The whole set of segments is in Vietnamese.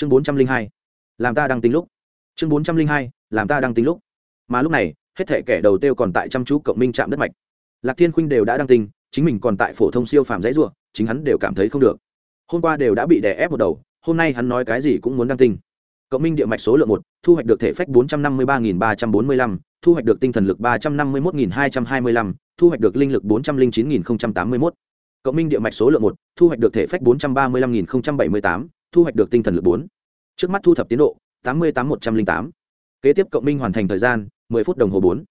chương bốn trăm linh hai, làm ta đang tính lúc. Chương bốn trăm linh hai, làm ta đang tính lúc. Mà lúc này, hết thể kẻ đầu tiêu còn tại chăm chú cộng minh chạm đất mạch. Lạc thiên khuynh đều đã đăng tinh chính mình còn tại phổ thông siêu phàm dãy ruộng chính hắn đều cảm thấy không được. Hôm qua đều đã bị đè ép một đầu, hôm nay hắn nói cái gì cũng muốn đăng tinh cộng minh địa mạch số lượng một, thu hoạch được thể phách bốn trăm năm mươi ba nghìn ba trăm bốn mươi lăm, thu hoạch được tinh thần lực ba trăm năm mươi một nghìn hai trăm hai mươi lăm, thu hoạch được linh lực bốn trăm linh chín nghìn tám mươi một cộng minh địa mạch số lượng một, thu hoạch được thể phách bốn trăm ba mươi lăm nghìn bảy mươi tám thu hoạch được tinh thần lực bốn. Trước mắt thu thập tiến độ, tám mươi tám một trăm linh tám. Kế tiếp cộng minh hoàn thành thời gian, mười phút đồng hồ bốn.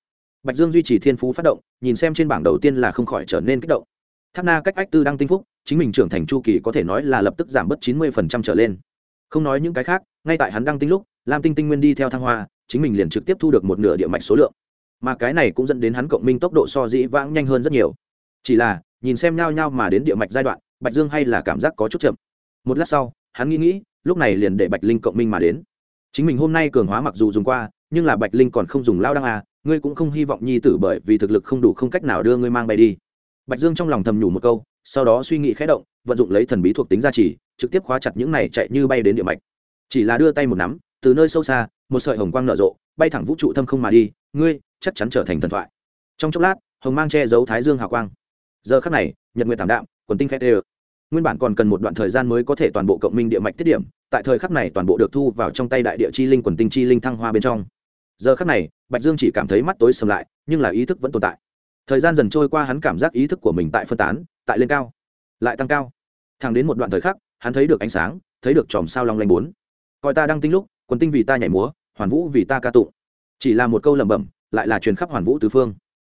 Bạch dương duy trì thiên phú phát động, nhìn xem trên bảng đầu tiên là không khỏi trở nên kích động. Tháp na cách ách tư đăng tinh phúc, chính mình trưởng thành chu kỳ có thể nói là lập tức giảm bớt chín mươi phần trăm trở lên. Không nói những cái khác, ngay tại hắn đăng tinh lúc, lam tinh tinh nguyên đi theo thăng hoa, chính mình liền trực tiếp thu được một nửa địa mạch số lượng. Mà cái này cũng dẫn đến hắn cộng minh tốc độ so dĩ vãng nhanh hơn rất nhiều. Chỉ là, nhìn xem nhau nhau mà đến địa mạch giai đoạn, bạch dương hay là cảm giác có chút chậm. Một lát sau hắn nghĩ nghĩ, lúc này liền để bạch linh cộng minh mà đến. Chính mình hôm nay cường hóa mặc dù dùng qua, nhưng là bạch linh còn không dùng lao đăng à ngươi cũng không hy vọng nhi tử bởi vì thực lực không đủ không cách nào đưa ngươi mang bay đi. Bạch dương trong lòng thầm nhủ một câu, sau đó suy nghĩ khẽ động, vận dụng lấy thần bí thuộc tính gia trì, trực tiếp khóa chặt những này chạy như bay đến địa mạch. Chỉ là đưa tay một nắm, từ nơi sâu xa, một sợi hồng quang nở rộ, bay thẳng vũ trụ thâm không mà đi, ngươi chắc chắn trở thành thần thoại. Trong chốc lát, hồng mang che giấu thái dương hào quang. Giờ khắc này, nhật nguyện tảm đạm, quần tinh khét ê nguyên bản còn cần một đoạn thời gian mới có thể toàn bộ cộng minh địa mạch tiết điểm, tại thời khắc này toàn bộ được thu vào trong tay đại địa chi linh quần tinh chi linh thăng hoa bên trong. Giờ khắc này, bạch dương chỉ cảm thấy mắt tối sầm lại, nhưng là ý thức vẫn tồn tại. Thời gian dần trôi qua hắn cảm giác ý thức của mình tại phân tán, tại lên cao, lại tăng cao. Thẳng đến một đoạn thời khắc, hắn thấy được ánh sáng, thấy được chòm sao long lanh bốn. Coi ta đang tinh lúc, quần tinh vì ta nhảy múa, hoàn vũ vì ta ca tụng. Chỉ là một câu lẩm bẩm, lại là truyền khắp hoàn vũ tứ phương.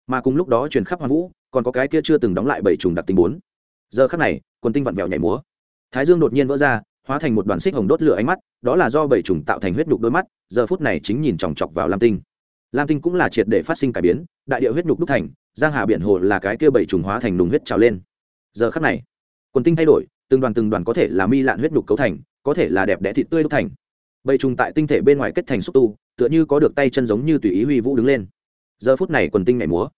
Mà cùng lúc đó truyền khắp hoàn vũ, còn có cái kia chưa từng đóng lại bảy trùng đặc tính bốn. Giờ khắc này quần tinh vặn vẹo nhảy múa. Thái dương đột nhiên vỡ ra, hóa thành một đoàn xích hồng đốt lửa ánh mắt, đó là do bảy trùng tạo thành huyết nhục đôi mắt, giờ phút này chính nhìn chòng chọc vào lam tinh. Lam tinh cũng là triệt để phát sinh cải biến, đại địa huyết nhục đúc thành, giang hà biển hồ là cái kia bảy trùng hóa thành nùng huyết trào lên. Giờ khắc này, quần tinh thay đổi, từng đoàn từng đoàn có thể là mi lạn huyết nhục cấu thành, có thể là đẹp đẽ thịt tươi đúc thành. Bảy trùng tại tinh thể bên ngoài kết thành xúc tu, tựa như có được tay chân giống như tùy ý huy vũ đứng lên. Giờ phút này quần tinh nhảy múa.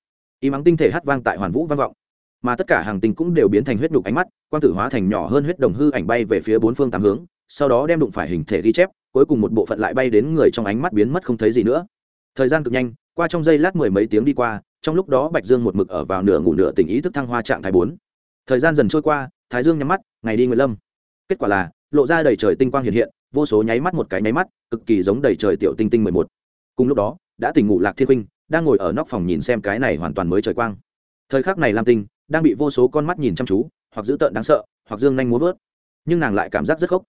Ý mắng tinh thể hát vang tại hoàn vũ vang vọng mà tất cả hàng tinh cũng đều biến thành huyết nhục ánh mắt, quang tử hóa thành nhỏ hơn huyết đồng hư ảnh bay về phía bốn phương tám hướng, sau đó đem đụng phải hình thể ghi chép, cuối cùng một bộ phận lại bay đến người trong ánh mắt biến mất không thấy gì nữa. Thời gian cực nhanh, qua trong giây lát mười mấy tiếng đi qua, trong lúc đó bạch dương một mực ở vào nửa ngủ nửa tỉnh ý thức thăng hoa trạng thái bốn. Thời gian dần trôi qua, thái dương nhắm mắt, ngày đi nguyệt lâm. Kết quả là, lộ ra đầy trời tinh quang hiện hiện, vô số nháy mắt một cái nháy mắt, cực kỳ giống đầy trời tiểu tinh tinh mười một. Cùng lúc đó, đã tỉnh ngủ lạc thiên huynh, đang ngồi ở nóc phòng nhìn xem cái này hoàn toàn mới trời quang. Thời khắc này lam tinh đang bị vô số con mắt nhìn chăm chú, hoặc dữ tợn đáng sợ, hoặc dương nhanh múa vớt. Nhưng nàng lại cảm giác rất khóc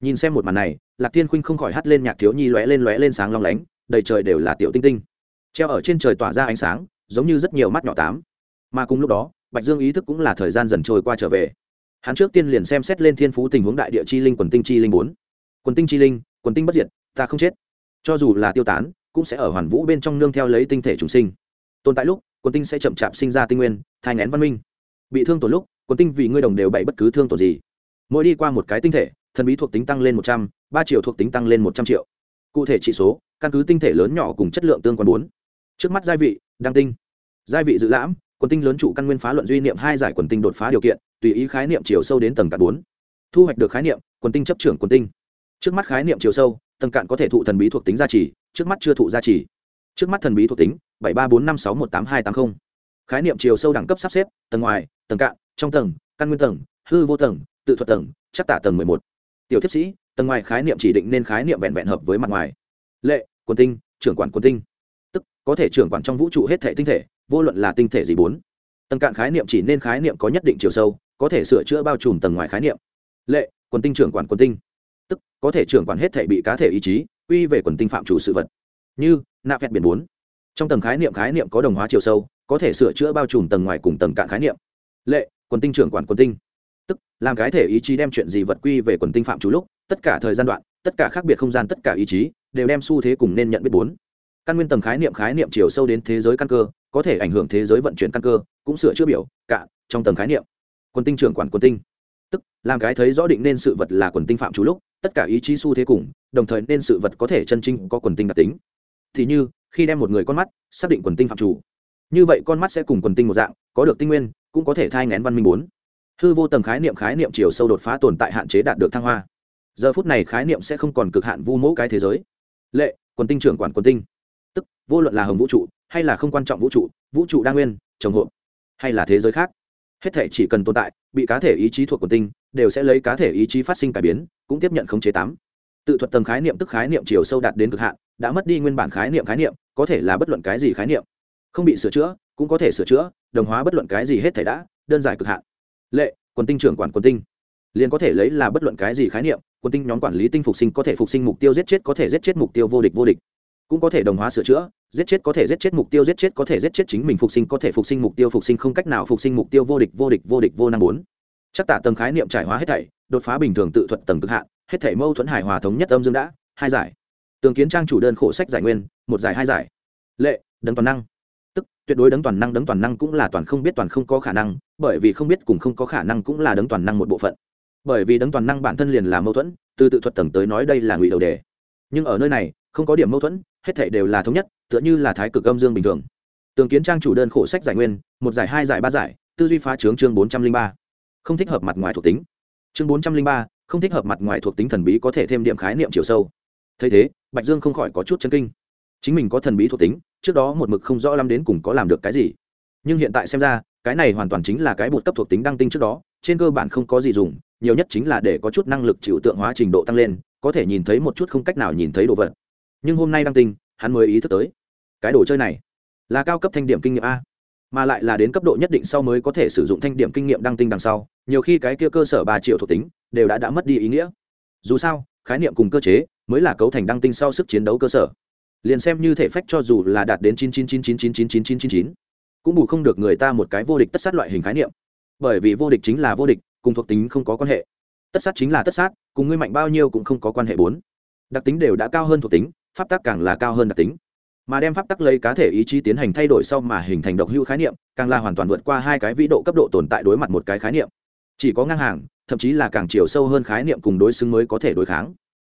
nhìn xem một màn này, lạc thiên khuynh không khỏi hắt lên nhạc thiếu nhi lóe lên lóe lên sáng long lánh, đầy trời đều là tiểu tinh tinh. Treo ở trên trời tỏa ra ánh sáng, giống như rất nhiều mắt nhỏ tám. Mà cùng lúc đó, bạch dương ý thức cũng là thời gian dần trôi qua trở về. Hắn trước tiên liền xem xét lên thiên phú tình huống đại địa chi linh quần tinh chi linh bốn. Quần tinh chi linh, quần tinh bất diệt, ta không chết. Cho dù là tiêu tán, cũng sẽ ở hoàn vũ bên trong nương theo lấy tinh thể trùng sinh. Tồn tại lúc, quần tinh sẽ chậm chạp sinh ra tinh nguyên, thai ngén văn minh bị thương tổn lúc, quần tinh vì ngươi đồng đều bày bất cứ thương tổn gì. Mỗi đi qua một cái tinh thể, thần bí thuộc tính tăng lên một trăm, ba triệu thuộc tính tăng lên một trăm triệu. Cụ thể trị số, căn cứ tinh thể lớn nhỏ cùng chất lượng tương quan bốn. Trước mắt gia vị, đăng tinh. Gia vị dự lãm, quần tinh lớn trụ căn nguyên phá luận duy niệm hai giải quần tinh đột phá điều kiện, tùy ý khái niệm chiều sâu đến tầng cạn bốn. Thu hoạch được khái niệm, quần tinh chấp trưởng quần tinh. Trước mắt khái niệm chiều sâu, tầng cạn có thể thụ thần bí thuộc tính gia trì, trước mắt chưa thụ gia trì. Trước mắt thần bí thuộc tính, bảy ba bốn năm sáu một tám hai tám mươi khái niệm chiều sâu đẳng cấp sắp xếp, tầng ngoài tầng cạn, trong tầng, căn nguyên tầng, hư vô tầng, tự thuật tầng, chắc tả tầng mười một. Tiểu thiếp sĩ, tầng ngoài khái niệm chỉ định nên khái niệm vẹn vẹn hợp với mặt ngoài. Lệ quân tinh, trưởng quản quân tinh. Tức, có thể trưởng quản trong vũ trụ hết thể tinh thể, vô luận là tinh thể gì bốn. Tầng cạn khái niệm chỉ nên khái niệm có nhất định chiều sâu, có thể sửa chữa bao trùm tầng ngoài khái niệm. Lệ quân tinh trưởng quản quân tinh. Tức, có thể trưởng quản hết thể bị cá thể ý chí, quy về quần tinh phạm chủ sự vật. Như nạ phẹt biển bốn. Trong tầng khái niệm khái niệm có đồng hóa chiều sâu, có thể sửa chữa bao trùm tầng ngoài cùng tầng cạn khái niệm lệ, quần tinh trưởng quản quần tinh. Tức, làm cái thể ý chí đem chuyện gì vật quy về quần tinh phạm chủ lúc, tất cả thời gian đoạn, tất cả khác biệt không gian, tất cả ý chí, đều đem xu thế cùng nên nhận biết bốn. Căn nguyên tầng khái niệm khái niệm chiều sâu đến thế giới căn cơ, có thể ảnh hưởng thế giới vận chuyển căn cơ, cũng sửa chữa biểu, cả, trong tầng khái niệm. Quần tinh trưởng quản quần tinh. Tức, làm cái thấy rõ định nên sự vật là quần tinh phạm chủ lúc, tất cả ý chí xu thế cùng, đồng thời nên sự vật có thể chân chính có quần tinh đặc tính. Thì như, khi đem một người con mắt xác định quần tinh phạm chủ, như vậy con mắt sẽ cùng quần tinh một dạng, có được tinh nguyên cũng có thể thai ngén văn minh bốn. Hư vô tầng khái niệm khái niệm chiều sâu đột phá tồn tại hạn chế đạt được thăng hoa. Giờ phút này khái niệm sẽ không còn cực hạn vu mẫu cái thế giới. Lệ, quần tinh trưởng quản quần tinh. Tức, vô luận là hồng vũ trụ, hay là không quan trọng vũ trụ vũ trụ đa nguyên, trồng hộ hay là thế giới khác. Hết thể chỉ cần tồn tại, bị cá thể ý chí thuộc quần tinh, đều sẽ lấy cá thể ý chí phát sinh cải biến, cũng tiếp nhận khống chế tám. Tự thuật tầng khái niệm tức khái niệm chiều sâu đạt đến cực hạn, đã mất đi nguyên bản khái niệm khái niệm, có thể là bất luận cái gì khái niệm. Không bị sửa chữa cũng có thể sửa chữa, đồng hóa bất luận cái gì hết thể đã, đơn giản cực hạn. Lệ, quần tinh trưởng quản quần tinh. Liền có thể lấy là bất luận cái gì khái niệm, quần tinh nhóm quản lý tinh phục sinh có thể phục sinh mục tiêu giết chết có thể giết chết mục tiêu vô địch vô địch. Cũng có thể đồng hóa sửa chữa, giết chết có thể giết chết mục tiêu, giết chết có thể giết chết chính mình phục sinh có thể phục sinh mục tiêu, phục sinh không cách nào phục sinh mục tiêu vô địch vô địch vô địch, vô năng bốn. Chắc tả tầng khái niệm trải hóa hết thảy, đột phá bình thường tự thuật tầng cực hạn, hết thảy mâu thuẫn hài hòa thống nhất âm dương đã, hai giải. Tường kiến trang chủ đơn khổ sách giải nguyên, một giải hai giải. Lệ, đấng toàn năng tức, tuyệt đối đấng toàn năng, đấng toàn năng cũng là toàn không biết, toàn không có khả năng, bởi vì không biết cùng không có khả năng cũng là đấng toàn năng một bộ phận. Bởi vì đấng toàn năng bản thân liền là mâu thuẫn, từ tự thuật tầng tới nói đây là ngụy đầu đề. Nhưng ở nơi này, không có điểm mâu thuẫn, hết thảy đều là thống nhất, tựa như là thái cực âm dương bình thường. Tường kiến trang chủ đơn khổ sách giải nguyên, một giải, hai giải, ba giải, tư duy phá trướng chương bốn trăm linh ba. Không thích hợp mặt ngoài thuộc tính. Chương bốn trăm linh ba, không thích hợp mặt ngoài thuộc tính thần bí có thể thêm điểm khái niệm chiều sâu. Thấy thế, bạch dương không khỏi có chút chân kinh chính mình có thần bí thuộc tính, trước đó một mực không rõ lắm đến cùng có làm được cái gì. Nhưng hiện tại xem ra, cái này hoàn toàn chính là cái bột cấp thuộc tính đăng tinh trước đó, trên cơ bản không có gì dùng, nhiều nhất chính là để có chút năng lực chịu tượng hóa trình độ tăng lên, có thể nhìn thấy một chút không cách nào nhìn thấy đồ vật. Nhưng hôm nay đăng tinh, hắn mới ý thức tới, cái đồ chơi này là cao cấp thanh điểm kinh nghiệm a, mà lại là đến cấp độ nhất định sau mới có thể sử dụng thanh điểm kinh nghiệm đăng tinh đằng sau, nhiều khi cái kia cơ sở ba triệu thuộc tính đều đã đã mất đi ý nghĩa. Dù sao, khái niệm cùng cơ chế mới là cấu thành đăng tinh sau sức chiến đấu cơ sở liền xem như thể phách cho dù là đạt đến chín chín chín chín chín chín chín chín chín chín cũng bù không được người ta một cái vô địch tất sát loại hình khái niệm bởi vì vô địch chính là vô địch cùng thuộc tính không có quan hệ tất sát chính là tất sát cùng ngươi mạnh bao nhiêu cũng không có quan hệ bốn đặc tính đều đã cao hơn thuộc tính pháp tắc càng là cao hơn đặc tính mà đem pháp tắc lấy cá thể ý chí tiến hành thay đổi sau mà hình thành độc hữu khái niệm càng là hoàn toàn vượt qua hai cái vĩ độ cấp độ tồn tại đối mặt một cái khái niệm chỉ có ngang hàng thậm chí là càng chiều sâu hơn khái niệm cùng đối xứng mới có thể đối kháng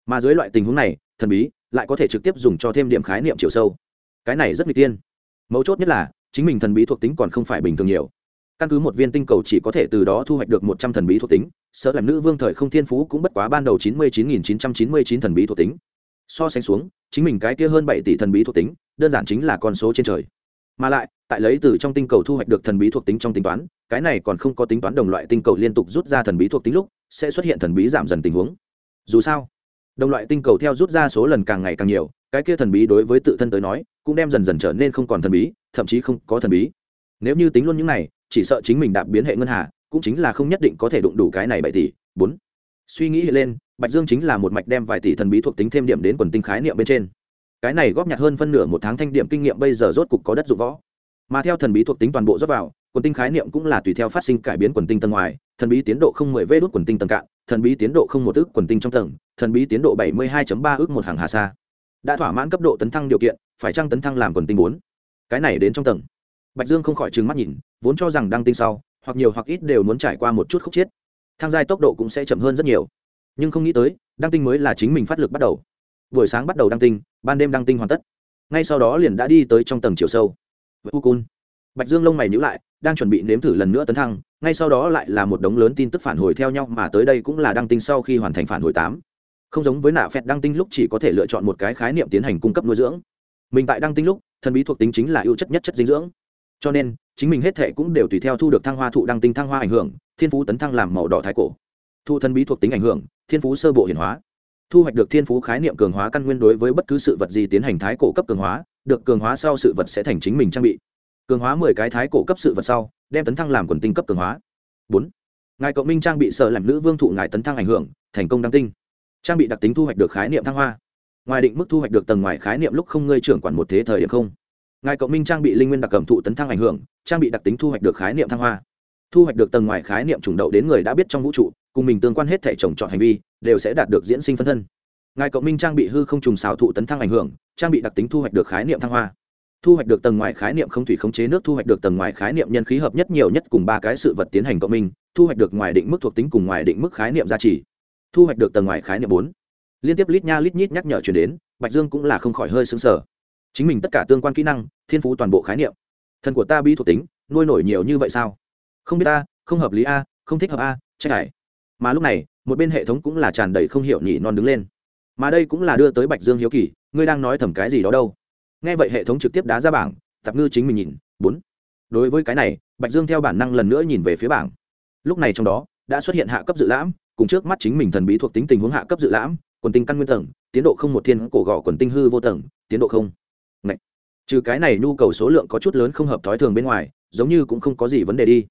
mà dưới loại tình huống này thần bí lại có thể trực tiếp dùng cho thêm điểm khái niệm chiều sâu. Cái này rất n g tiên. Mấu chốt nhất là, chính mình thần bí thuộc tính còn không phải bình thường nhiều. Căn cứ một viên tinh cầu chỉ có thể từ đó thu hoạch được một trăm thần bí thuộc tính, sợ làm nữ vương thời không thiên phú cũng bất quá ban đầu chín mươi chín nghìn chín trăm chín mươi chín thần bí thuộc tính. So sánh xuống, chính mình cái kia hơn bảy tỷ thần bí thuộc tính, đơn giản chính là con số trên trời. Mà lại, tại lấy từ trong tinh cầu thu hoạch được thần bí thuộc tính trong tính toán, cái này còn không có tính toán đồng loại tinh cầu liên tục rút ra thần bí thuộc tính lúc, sẽ xuất hiện thần bí giảm dần tình huống. Dù sao đồng loại tinh cầu theo rút ra số lần càng ngày càng nhiều, cái kia thần bí đối với tự thân tới nói, cũng đem dần dần trở nên không còn thần bí, thậm chí không có thần bí. Nếu như tính luôn những này, chỉ sợ chính mình đạp biến hệ ngân hà, cũng chính là không nhất định có thể đụng đủ cái này bảy tỷ. Bốn. Suy nghĩ lên, bạch dương chính là một mạch đem vài tỷ thần bí thuộc tính thêm điểm đến quần tinh khái niệm bên trên. Cái này góp nhặt hơn phân nửa một tháng thanh điểm kinh nghiệm bây giờ rốt cục có đất dụng võ. Mà theo thần bí thuộc tính toàn bộ rót vào, quần tinh khái niệm cũng là tùy theo phát sinh cải biến quần tinh tầng ngoài, thần bí tiến độ không mười vê đốt quần tinh tầng cạn, thần bí tiến độ không một ước quần tinh trong tầng thần bí tiến độ bảy mươi hai ba ước một hàng hà sa. Đã thỏa mãn cấp độ tấn thăng điều kiện, phải chăng tấn thăng làm quần tinh bốn? Cái này đến trong tầng. Bạch dương không khỏi trừng mắt nhìn, vốn cho rằng đăng tinh sau, hoặc nhiều hoặc ít đều muốn trải qua một chút khúc chiết thang giai tốc độ cũng sẽ chậm hơn rất nhiều. Nhưng không nghĩ tới đăng tinh mới là chính mình phát lực bắt đầu. Buổi sáng bắt đầu đăng tinh, ban đêm đăng tinh hoàn tất. Ngay sau đó liền đã đi tới trong tầng chiều sâu. U cun. Bạch dương lông mày nhữ lại, đang chuẩn bị nếm thử lần nữa tấn thăng, ngay sau đó lại là một đống lớn tin tức phản hồi theo nhau mà tới đây cũng là đăng tinh sau khi hoàn thành phản hồi tám không giống với nạ phẹt đăng tinh lúc chỉ có thể lựa chọn một cái khái niệm tiến hành cung cấp nuôi dưỡng. Mình tại đăng tinh lúc, thần bí thuộc tính chính là ưu chất nhất chất dinh dưỡng. Cho nên, chính mình hết thệ cũng đều tùy theo thu được thăng hoa thụ đăng tinh thăng hoa ảnh hưởng, thiên phú tấn thăng làm màu đỏ thái cổ. Thu thần bí thuộc tính ảnh hưởng, thiên phú sơ bộ hiển hóa. Thu hoạch được thiên phú khái niệm cường hóa căn nguyên đối với bất cứ sự vật gì tiến hành thái cổ cấp cường hóa, được cường hóa sau sự vật sẽ thành chính mình trang bị. Cường hóa mười cái thái cổ cấp sự vật sau, đem tấn thăng làm quần tinh cấp cường hóa. Bốn, ngài cộng minh trang bị sợ làm nữ vương thụ ngài tấn thăng ảnh hưởng, thành công đăng tinh trang bị đặc tính thu hoạch được khái niệm thăng hoa. Ngoài định mức thu hoạch được tầng ngoài khái niệm lúc không ngơi trưởng quản một thế thời điểm không. Ngài cộng minh trang bị linh nguyên đặc cầm thụ tấn thăng ảnh hưởng, trang bị đặc tính thu hoạch được khái niệm thăng hoa. Thu hoạch được tầng ngoài khái niệm trùng đậu đến người đã biết trong vũ trụ, cùng mình tương quan hết thể trồng chọn hành vi, đều sẽ đạt được diễn sinh phân thân. Ngài cộng minh trang bị hư không trùng xào thụ tấn thăng ảnh hưởng, trang bị đặc tính thu hoạch được khái niệm thăng hoa. Thu hoạch được tầng ngoài khái niệm không thủy khống chế nước, thu hoạch được tầng ngoài khái niệm nhân khí hợp nhất nhiều nhất cùng ba cái sự vật tiến hành cộng minh, thu hoạch được ngoài định mức thuộc tính cùng ngoài định mức khái niệm gia trì thu hoạch được tầng ngoài khái niệm bốn. Liên tiếp lít nha lít nhít nhắc nhở chuyển đến, bạch dương cũng là không khỏi hơi xứng sở chính mình tất cả tương quan kỹ năng, thiên phú toàn bộ khái niệm. Thần của ta bi thuộc tính, nuôi nổi nhiều như vậy sao? Không biết ta, không hợp lý a, không thích hợp a, trách hải mà lúc này, một bên hệ thống cũng là tràn đầy không hiểu nhỉ non đứng lên. Mà đây cũng là đưa tới bạch dương hiếu kỳ, ngươi đang nói thầm cái gì đó đâu? Nghe vậy hệ thống trực tiếp đá ra bảng, tạp ngư chính mình nhìn, bốn. Đối với cái này, bạch dương theo bản năng lần nữa nhìn về phía bảng. Lúc này trong đó, đã xuất hiện hạ cấp dự lãm cùng trước mắt chính mình thần bí thuộc tính tình huống hạ cấp dự lãm, quần tinh căn nguyên tầng, tiến độ không một thiên cổ gõ quần tinh hư vô tầng, tiến độ không. Ngậy. trừ cái này nhu cầu số lượng có chút lớn không hợp thói thường bên ngoài, giống như cũng không có gì vấn đề đi.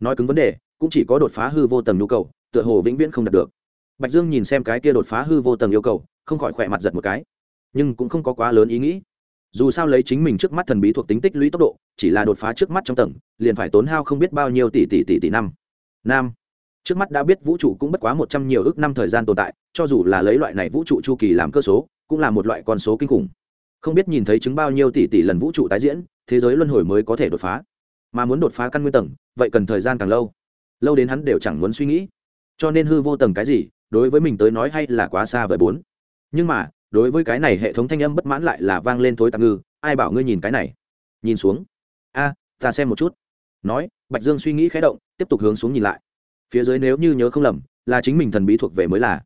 Nói cứng vấn đề, cũng chỉ có đột phá hư vô tầng nhu cầu, tựa hồ vĩnh viễn không đạt được. Bạch dương nhìn xem cái kia đột phá hư vô tầng yêu cầu, không khỏi khỏe mặt giật một cái. Nhưng cũng không có quá lớn ý nghĩ. Dù sao lấy chính mình trước mắt thần bí thuộc tính tích lũy tốc độ, chỉ là đột phá trước mắt trong tầng, liền phải tốn hao không biết bao nhiêu tỷ tỷ tỷ tỷ năm. Nam trước mắt đã biết vũ trụ cũng bất quá một trăm nhiều ước năm thời gian tồn tại, cho dù là lấy loại này vũ trụ chu kỳ làm cơ số, cũng là một loại con số kinh khủng. Không biết nhìn thấy chứng bao nhiêu tỷ tỷ lần vũ trụ tái diễn, thế giới luân hồi mới có thể đột phá. Mà muốn đột phá căn nguyên tầng, vậy cần thời gian càng lâu. Lâu đến hắn đều chẳng muốn suy nghĩ. Cho nên hư vô tầng cái gì, đối với mình tới nói hay là quá xa vời bốn. Nhưng mà, đối với cái này hệ thống thanh âm bất mãn lại là vang lên thối tạm ngư, ai bảo ngươi nhìn cái này? Nhìn xuống. A, ta xem một chút. Nói, bạch dương suy nghĩ khé động, tiếp tục hướng xuống nhìn lại phía dưới nếu như nhớ không lầm, là chính mình thần bí thuộc về mới là.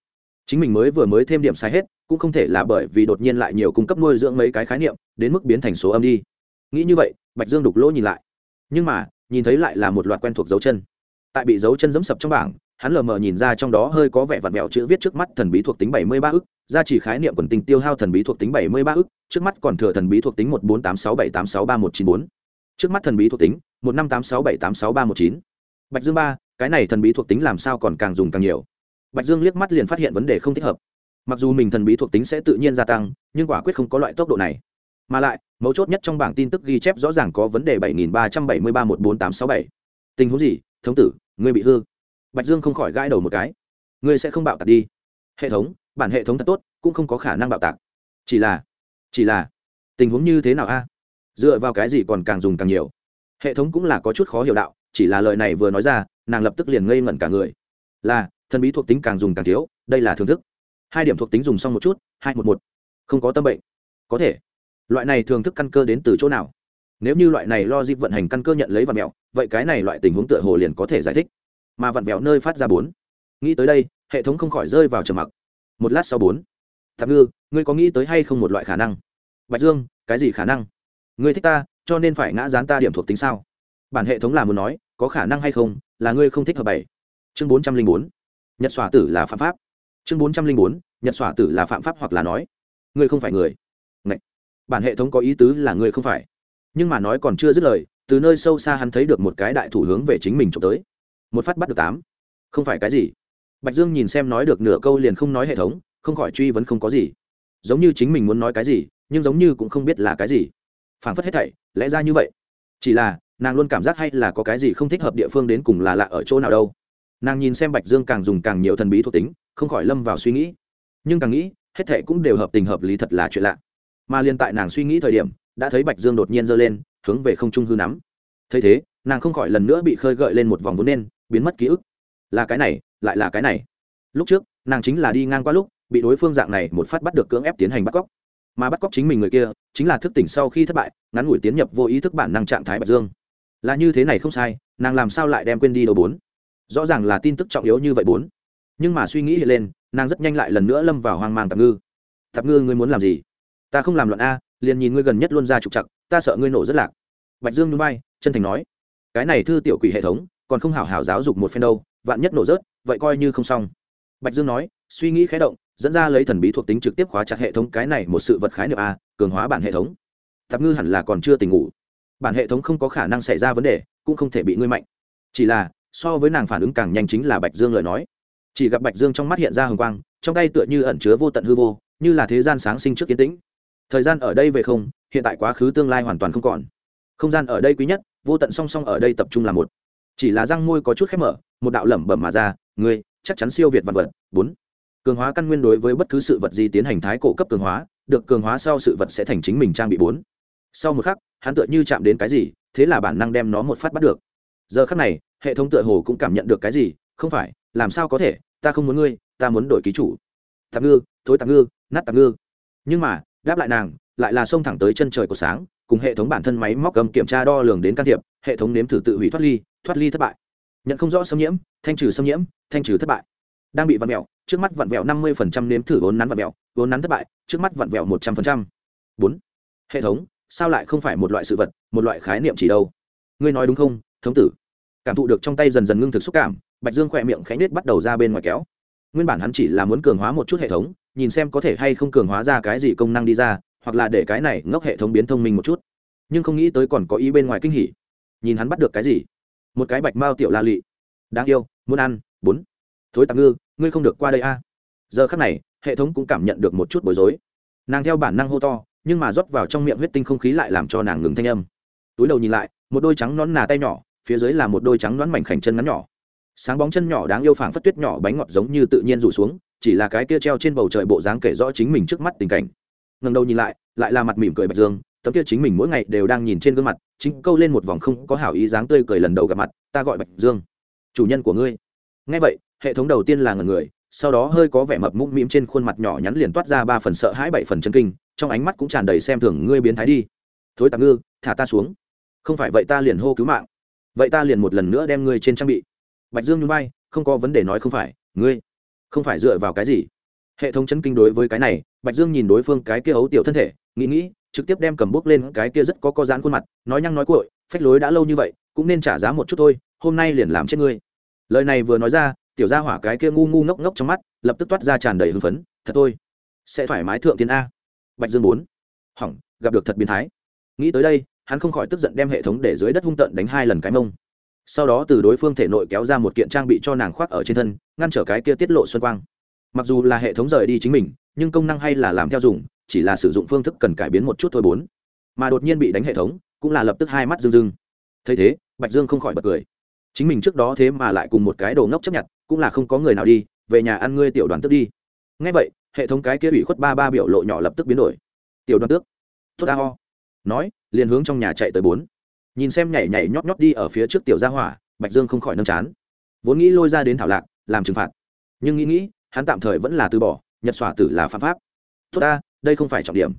Chính mình mới vừa mới thêm điểm sai hết, cũng không thể là bởi vì đột nhiên lại nhiều cung cấp nuôi dưỡng mấy cái khái niệm, đến mức biến thành số âm đi. Nghĩ như vậy, bạch dương đục lỗ nhìn lại. Nhưng mà, nhìn thấy lại là một loạt quen thuộc dấu chân. Tại bị dấu chân dẫm sập trong bảng, hắn lờ mờ nhìn ra trong đó hơi có vẻ vặn vẹo chữ viết trước mắt thần bí thuộc tính bảy mươi ba ức gia chỉ khái niệm quần tình tiêu hao thần bí thuộc tính bảy mươi ba ức, trước mắt còn thừa thần bí thuộc tính một bốn tám sáu bảy tám sáu ba một chín bốn. Trước mắt thần bí thuộc tính một năm tám sáu bảy tám sáu ba một chín. Bạch dương ba cái này thần bí thuộc tính làm sao còn càng dùng càng nhiều. Bạch dương liếc mắt liền phát hiện vấn đề không thích hợp. Mặc dù mình thần bí thuộc tính sẽ tự nhiên gia tăng, nhưng quả quyết không có loại tốc độ này. Mà lại, mấu chốt nhất trong bảng tin tức ghi chép rõ ràng có vấn đề bảy nghìn ba trăm bảy mươi ba một bốn tám sáu bảy. Tình huống gì? Thống tử, ngươi bị hư. Bạch dương không khỏi gãi đầu một cái. Ngươi sẽ không bạo tạc đi. Hệ thống, bản hệ thống thật tốt, cũng không có khả năng bạo tạc. Chỉ là chỉ là, tình huống như thế nào a? Dựa vào cái gì còn càng dùng càng nhiều? Hệ thống cũng là có chút khó hiểu đạo, chỉ là lời này vừa nói ra nàng lập tức liền ngây ngẩn cả người. Là, thần bí thuộc tính càng dùng càng thiếu, đây là thưởng thức. Hai điểm thuộc tính dùng xong một chút, hai một một. Không có tâm bệnh. Có thể. Loại này thường thức căn cơ đến từ chỗ nào? Nếu như loại này lo dịp vận hành căn cơ nhận lấy vật mẹo, vậy cái này loại tình huống tựa hồ liền có thể giải thích. Mà vạn mẹo nơi phát ra bốn. Nghĩ tới đây, hệ thống không khỏi rơi vào trầm mặc. Một lát sau bốn. Thạp ngư, ngươi có nghĩ tới hay không một loại khả năng? Bạch dương, cái gì khả năng? Ngươi thích ta, cho nên phải ngã dán ta điểm thuộc tính sao? Bản hệ thống là muốn nói có khả năng hay không, là ngươi không thích hợp bảy. Chương bốn trăm linh bốn. Nhật xỏa tử là phạm pháp. Chương bốn trăm linh bốn. Nhật xỏa tử là phạm pháp hoặc là nói, ngươi không phải người. Ngậy. bản hệ thống có ý tứ là ngươi không phải. Nhưng mà nói còn chưa dứt lời, từ nơi sâu xa hắn thấy được một cái đại thủ hướng về chính mình trộm tới. Một phát bắt được tám. Không phải cái gì. Bạch dương nhìn xem nói được nửa câu liền không nói hệ thống, không khỏi truy vấn không có gì. Giống như chính mình muốn nói cái gì, nhưng giống như cũng không biết là cái gì. Phảng phất hết thảy, lẽ ra như vậy. Chỉ là nàng luôn cảm giác hay là có cái gì không thích hợp địa phương đến cùng là lạ ở chỗ nào đâu. Nàng nhìn xem bạch dương càng dùng càng nhiều thần bí thuộc tính, không khỏi lâm vào suy nghĩ. Nhưng càng nghĩ, hết thệ cũng đều hợp tình hợp lý thật là chuyện lạ. Mà liên tại nàng suy nghĩ thời điểm, đã thấy bạch dương đột nhiên giơ lên, hướng về không trung hư nắm. Thấy thế, nàng không khỏi lần nữa bị khơi gợi lên một vòng vốn nên, biến mất ký ức. Là cái này, lại là cái này. Lúc trước, nàng chính là đi ngang qua lúc, bị đối phương dạng này một phát bắt được cưỡng ép tiến hành bắt cóc. Mà bắt cóc chính mình người kia, chính là thức tỉnh sau khi thất bại, ngắn ngủi tiến nhập vô ý thức bản năng trạng thái bạch dương là như thế này không sai, nàng làm sao lại đem quên đi đầu bốn? Rõ ràng là tin tức trọng yếu như vậy bốn. Nhưng mà suy nghĩ hiện lên, nàng rất nhanh lại lần nữa lâm vào hoang mang tạp ngư. Tạp ngư ngươi muốn làm gì? Ta không làm loạn a, liền nhìn ngươi gần nhất luôn ra trục chặt ta sợ ngươi nổ rất lạc. Bạch dương núi bay chân thành nói, cái này thư tiểu quỷ hệ thống, còn không hảo hảo giáo dục một phen đâu, vạn nhất nổ rớt, vậy coi như không xong. Bạch dương nói, suy nghĩ khé động, dẫn ra lấy thần bí thuộc tính trực tiếp khóa chặt hệ thống, cái này một sự vật khái niệm a, cường hóa bản hệ thống. Tạp ngư hẳn là còn chưa tỉnh ngủ bản hệ thống không có khả năng xảy ra vấn đề, cũng không thể bị ngươi mạnh. Chỉ là, so với nàng phản ứng càng nhanh chính là bạch dương lời nói. Chỉ gặp bạch dương trong mắt hiện ra hồng quang, trong tay tựa như ẩn chứa vô tận hư vô, như là thế gian sáng sinh trước kiến tĩnh. Thời gian ở đây về không, hiện tại quá khứ tương lai hoàn toàn không còn. Không gian ở đây quý nhất, vô tận song song ở đây tập trung là một. Chỉ là răng môi có chút khép mở, một đạo lẩm bẩm mà ra, ngươi, chắc chắn siêu việt vật vật. Bốn. Cường hóa căn nguyên đối với bất cứ sự vật gì tiến hành thái cổ cấp cường hóa, được cường hóa sau sự vật sẽ thành chính mình trang bị bốn sau một khắc, hắn tựa như chạm đến cái gì, thế là bản năng đem nó một phát bắt được. Giờ khắc này, hệ thống tựa hồ cũng cảm nhận được cái gì, không phải, làm sao có thể, ta không muốn ngươi, ta muốn đổi ký chủ. Tạm ngư, thối tạm ngư, nát tạm ngư. Nhưng mà, đáp lại nàng, lại là xông thẳng tới chân trời của sáng, cùng hệ thống bản thân máy móc cầm kiểm tra đo lường đến can thiệp, hệ thống nếm thử tự hủy thoát ly thoát ly thất bại. Nhận không rõ xâm nhiễm, thanh trừ xâm nhiễm, thanh trừ thất bại. Đang bị vặn vẹo, trước mắt vặn vẹo năm mươi phần trăm nếm thử vốn nắn vặn vẹo, vốn nắn thất bại, trước mắt vặn vẹo một trăm phần trăm. Bốn. Hệ thống sao lại không phải một loại sự vật, một loại khái niệm chỉ đâu? Ngươi nói đúng không, thống tử? Cảm thụ được trong tay dần dần ngưng thực xúc cảm, bạch dương khỏe miệng khẽ nết bắt đầu ra bên ngoài kéo. Nguyên bản hắn chỉ là muốn cường hóa một chút hệ thống, nhìn xem có thể hay không cường hóa ra cái gì công năng đi ra, hoặc là để cái này ngốc hệ thống biến thông minh một chút. Nhưng không nghĩ tới còn có ý bên ngoài kinh hỉ. Nhìn hắn bắt được cái gì? Một cái bạch mao tiểu la lị. Đáng yêu, muốn ăn, bốn. Thối tạm ngư, ngươi không được qua đây a. Giờ khắc này, hệ thống cũng cảm nhận được một chút bối rối. Nàng theo bản năng hô to nhưng mà rót vào trong miệng huyết tinh không khí lại làm cho nàng ngừng thanh âm. Túi đầu nhìn lại, một đôi trắng nón nà tay nhỏ, phía dưới là một đôi trắng nón mảnh khảnh chân ngắn nhỏ. Sáng bóng chân nhỏ đáng yêu phảng phất tuyết nhỏ bánh ngọt giống như tự nhiên rủ xuống, chỉ là cái kia treo trên bầu trời bộ dáng kể rõ chính mình trước mắt tình cảnh. Ngần đầu nhìn lại lại là mặt mỉm cười bạch dương, tấm kia chính mình mỗi ngày đều đang nhìn trên gương mặt, chính câu lên một vòng không có hảo ý dáng tươi cười lần đầu gặp mặt, ta gọi bạch dương, chủ nhân của ngươi. Ngay vậy, hệ thống đầu tiên là ngần người sau đó hơi có vẻ mập mũm mĩm trên khuôn mặt nhỏ nhắn liền toát ra ba phần sợ hãi, bảy phần chân kinh, trong ánh mắt cũng tràn đầy xem thường, ngươi biến thái đi. Thối tạm ngư, thả ta xuống. Không phải vậy ta liền hô cứu mạng. Vậy ta liền một lần nữa đem ngươi trên trang bị. Bạch dương nhún vai, không có vấn đề nói không phải, ngươi không phải dựa vào cái gì? Hệ thống chấn kinh đối với cái này, bạch dương nhìn đối phương cái kia ấu tiểu thân thể, nghĩ nghĩ, trực tiếp đem cầm bút lên cái kia rất có co giãn khuôn mặt, nói nhăng nói cội phách lối đã lâu như vậy, cũng nên trả giá một chút thôi, hôm nay liền làm chết ngươi. Lời này vừa nói ra tiểu gia hỏa cái kia ngu ngu ngốc ngốc trong mắt, lập tức toát ra tràn đầy hưng phấn, thật thôi, sẽ thoải mái thượng tiên a. Bạch dương bốn. Hỏng, gặp được thật biến thái. Nghĩ tới đây, hắn không khỏi tức giận đem hệ thống để dưới đất hung tận đánh hai lần cái mông. Sau đó từ đối phương thể nội kéo ra một kiện trang bị cho nàng khoác ở trên thân, ngăn trở cái kia tiết lộ xuân quang. Mặc dù là hệ thống rời đi chính mình, nhưng công năng hay là làm theo dùng, chỉ là sử dụng phương thức cần cải biến một chút thôi bốn. Mà đột nhiên bị đánh hệ thống, cũng là lập tức hai mắt rưng rưng. Thấy thế, bạch dương không khỏi bật cười. Chính mình trước đó thế mà lại cùng một cái đồ ngốc chấp nhận cũng là không có người nào đi, về nhà ăn ngươi tiểu đoàn tức đi. Ngay vậy, hệ thống cái kia ủy khuất ba ba biểu lộ nhỏ lập tức biến đổi. Tiểu đoàn tước. Tốt a ho. Nói, liền hướng trong nhà chạy tới bốn. Nhìn xem nhảy nhảy nhóp nhóp đi ở phía trước tiểu gia hỏa, bạch dương không khỏi nâng chán. Vốn nghĩ lôi ra đến thảo lạc, làm trừng phạt. Nhưng nghĩ nghĩ, hắn tạm thời vẫn là từ bỏ, nhật xỏa tử là phạm pháp. Tốt ta, đây không phải trọng điểm.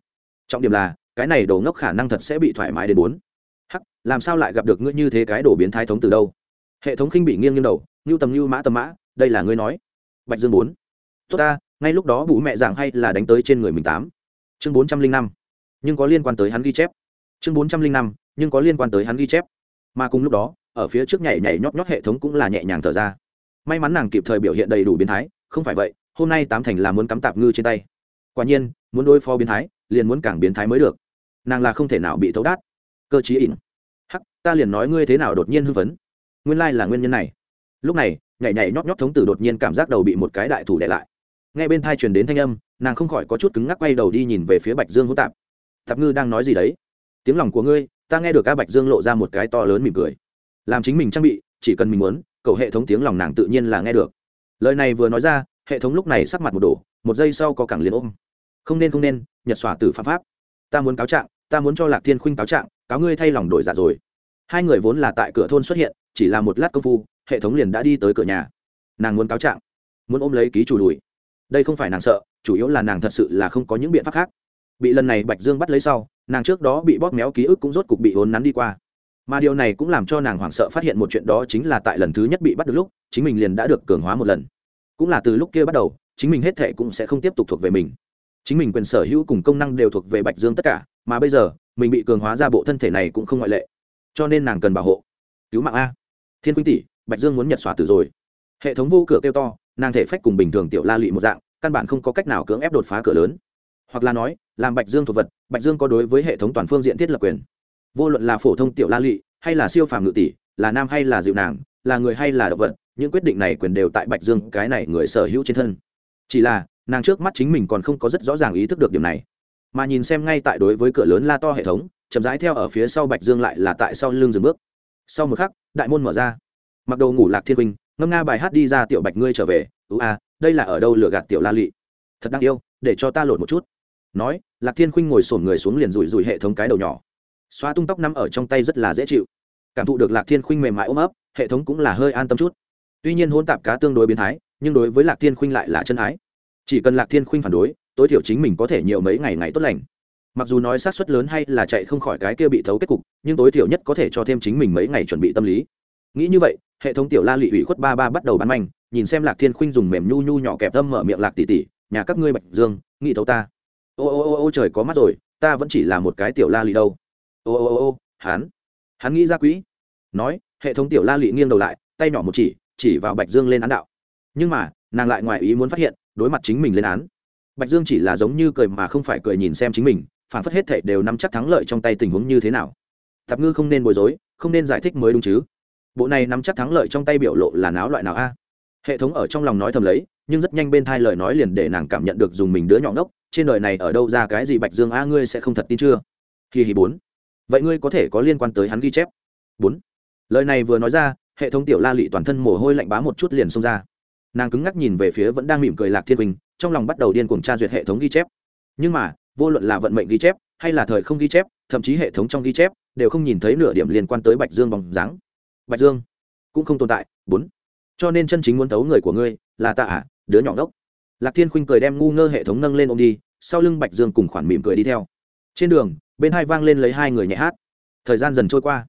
Trọng điểm là, cái này đồ ngốc khả năng thật sẽ bị thoải mái đến bốn. Hắc, làm sao lại gặp được ngươi như thế cái đồ biến thái thống từ đâu? Hệ thống khinh bị nghiêng nghiêng đầu như tầm như mã tầm mã, đây là ngươi nói. Bạch dương bốn. Tốt ta, ngay lúc đó bố mẹ giảng hay là đánh tới trên người mình tám. Chương bốn trăm linh năm. Nhưng có liên quan tới hắn ghi chép. Chương bốn trăm linh năm, nhưng có liên quan tới hắn ghi chép. Mà cùng lúc đó, ở phía trước nhảy nhảy nhót nhót hệ thống cũng là nhẹ nhàng thở ra. May mắn nàng kịp thời biểu hiện đầy đủ biến thái, không phải vậy, hôm nay tám thành là muốn cắm tạp ngư trên tay. Quả nhiên, muốn đối phó biến thái, liền muốn càng biến thái mới được. Nàng là không thể nào bị thấu đát. Cơ chí ỉn. Hắc, ta liền nói ngươi thế nào đột nhiên hưng phấn. Nguyên lai là nguyên nhân này lúc này, nhảy nhảy nhóp nhóp thống tử đột nhiên cảm giác đầu bị một cái đại thủ đẻ lại. Nghe bên thai truyền đến thanh âm, nàng không khỏi có chút cứng ngắc quay đầu đi nhìn về phía bạch dương hỗn tạp. Tạp ngư đang nói gì đấy? Tiếng lòng của ngươi, ta nghe được ca bạch dương lộ ra một cái to lớn mỉm cười. Làm chính mình trang bị, chỉ cần mình muốn, cầu hệ thống tiếng lòng nàng tự nhiên là nghe được. Lời này vừa nói ra, hệ thống lúc này sắc mặt một đổ, một giây sau có cẳng liền ôm. Không nên không nên, nhật xỏa tử phạm pháp. Ta muốn cáo trạng, ta muốn cho lạc thiên khuynh cáo trạng, cáo ngươi thay lòng đổi giả dạ rồi. Hai người vốn là tại cửa thôn xuất hiện, chỉ là một lát công phu hệ thống liền đã đi tới cửa nhà. Nàng muốn cáo trạng, muốn ôm lấy ký chủ đùi. Đây không phải nàng sợ, chủ yếu là nàng thật sự là không có những biện pháp khác. Bị lần này bạch dương bắt lấy sau, nàng trước đó bị bóp méo ký ức cũng rốt cục bị hốn nắn đi qua. Mà điều này cũng làm cho nàng hoảng sợ phát hiện một chuyện đó chính là tại lần thứ nhất bị bắt được lúc, chính mình liền đã được cường hóa một lần. Cũng là từ lúc kia bắt đầu, chính mình hết thệ cũng sẽ không tiếp tục thuộc về mình. Chính mình quyền sở hữu cùng công năng đều thuộc về bạch dương tất cả, mà bây giờ, mình bị cường hóa ra bộ thân thể này cũng không ngoại lệ. Cho nên nàng cần bảo hộ. Cứu mạng a. Thiên quynh tỷ bạch dương muốn nhật xóa từ rồi. Hệ thống vô cửa kêu to, nàng thể phách cùng bình thường tiểu la lụy một dạng, căn bản không có cách nào cưỡng ép đột phá cửa lớn. Hoặc là nói, làm bạch dương thuộc vật, bạch dương có đối với hệ thống toàn phương diện thiết lập quyền. Vô luận là phổ thông tiểu la lụy, hay là siêu phàm ngự tỷ, là nam hay là dịu nàng, là người hay là động vật, những quyết định này quyền đều tại bạch dương, cái này người sở hữu trên thân. Chỉ là, nàng trước mắt chính mình còn không có rất rõ ràng ý thức được điểm này. Mà nhìn xem ngay tại đối với cửa lớn la to hệ thống, chậm rãi theo ở phía sau bạch dương lại là tại sau lưng dừng bước. Sau một khắc, đại môn mở ra mặc đồ ngủ lạc thiên huynh, ngâm nga bài hát đi ra tiểu bạch ngươi trở về. Ưu a, đây là ở đâu lừa gạt tiểu la lị? Thật đáng yêu, để cho ta lột một chút. Nói, lạc thiên khuynh ngồi sổm người xuống liền rủi rủi hệ thống cái đầu nhỏ. Xóa tung tóc nằm ở trong tay rất là dễ chịu. Cảm thụ được lạc thiên khuynh mềm mại ôm ấp, hệ thống cũng là hơi an tâm chút. Tuy nhiên hôn tạp cá tương đối biến thái, nhưng đối với lạc thiên khuynh lại là chân ái. Chỉ cần lạc thiên khuynh phản đối, tối thiểu chính mình có thể nhiều mấy ngày ngày tốt lành. Mặc dù nói sát suất lớn hay là chạy không khỏi cái kia bị thấu kết cục, nhưng tối thiểu nhất có thể cho thêm chính mình mấy ngày chuẩn bị tâm lý. Nghĩ như vậy hệ thống tiểu la lị ủy khuất ba ba bắt đầu bắn manh, nhìn xem lạc thiên khuynh dùng mềm nhu nhu nhỏ kẹp tâm mở miệng lạc tỉ tỉ nhà các ngươi bạch dương, nghĩ thấu ta. Ô ô ô ô trời có mắt rồi, ta vẫn chỉ là một cái tiểu la lị đâu. Ô ô ô ô, hắn hắn nghĩ ra quỹ. Nói, hệ thống tiểu la lị nghiêng đầu lại, tay nhỏ một chỉ chỉ vào bạch dương lên án đạo. Nhưng mà, nàng lại ngoài ý muốn phát hiện, đối mặt chính mình lên án. Bạch dương chỉ là giống như cười mà không phải cười nhìn xem chính mình, phản phất hết thể đều nắm chắc thắng lợi trong tay tình huống như thế nào. Tạp ngư không nên bối rối, không nên giải thích mới đúng chứ bộ này nắm chắc thắng lợi trong tay biểu lộ là náo loại nào a? Hệ thống ở trong lòng nói thầm lấy, nhưng rất nhanh bên thai lời nói liền để nàng cảm nhận được dùng mình đứa nhỏ ngốc trên đời này ở đâu ra cái gì bạch dương a, ngươi sẽ không thật tin chưa? Kỳ hì bốn. Vậy ngươi có thể có liên quan tới hắn ghi chép? Bốn. Lời này vừa nói ra, hệ thống tiểu la lị toàn thân mồ hôi lạnh bá một chút liền xông ra. Nàng cứng ngắc nhìn về phía vẫn đang mỉm cười lạc thiên quỳnh, trong lòng bắt đầu điên cuồng tra duyệt hệ thống ghi chép. Nhưng mà, vô luận là vận mệnh ghi chép, hay là thời không ghi chép, thậm chí hệ thống trong ghi chép, đều không nhìn thấy nửa điểm liên quan tới bạch dương bằng dáng bạch dương, cũng không tồn tại. Bốn, cho nên chân chính muốn tấu người của ngươi là ta à đứa nhỏ đốc lạc thiên khuynh cười đem ngu ngơ hệ thống nâng lên ôm đi, sau lưng bạch dương cùng khoản mỉm cười đi theo. Trên đường, bên hai vang lên lấy hai người nhẹ hát. Thời gian dần trôi qua,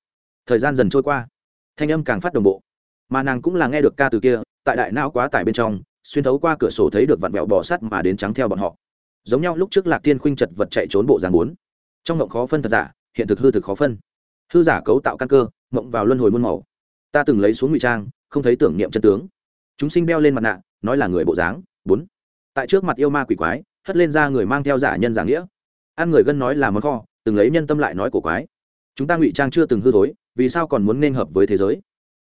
thời gian dần trôi qua. Thanh âm càng phát đồng bộ, mà nàng cũng là nghe được ca từ kia, tại đại não quá tải bên trong, xuyên thấu qua cửa sổ thấy được vặn vẹo bò sắt mà đến trắng theo bọn họ. Giống nhau lúc trước lạc thiên khuynh chật vật chạy trốn bộ giàn bốn. Trong ngộng khó phân thật giả, hiện thực hư thực khó phân. Hư giả cấu tạo căn cơ mộng vào luân hồi muôn màu. Ta từng lấy xuống ngụy trang, không thấy tưởng niệm chân tướng. Chúng sinh đeo lên mặt nạ, nói là người bộ dáng. Bốn. Tại trước mặt yêu ma quỷ quái, hất lên ra người mang theo giả nhân giả nghĩa. Ăn người gân nói là món kho, từng lấy nhân tâm lại nói của quái. Chúng ta ngụy trang chưa từng hư thối, vì sao còn muốn nên hợp với thế giới?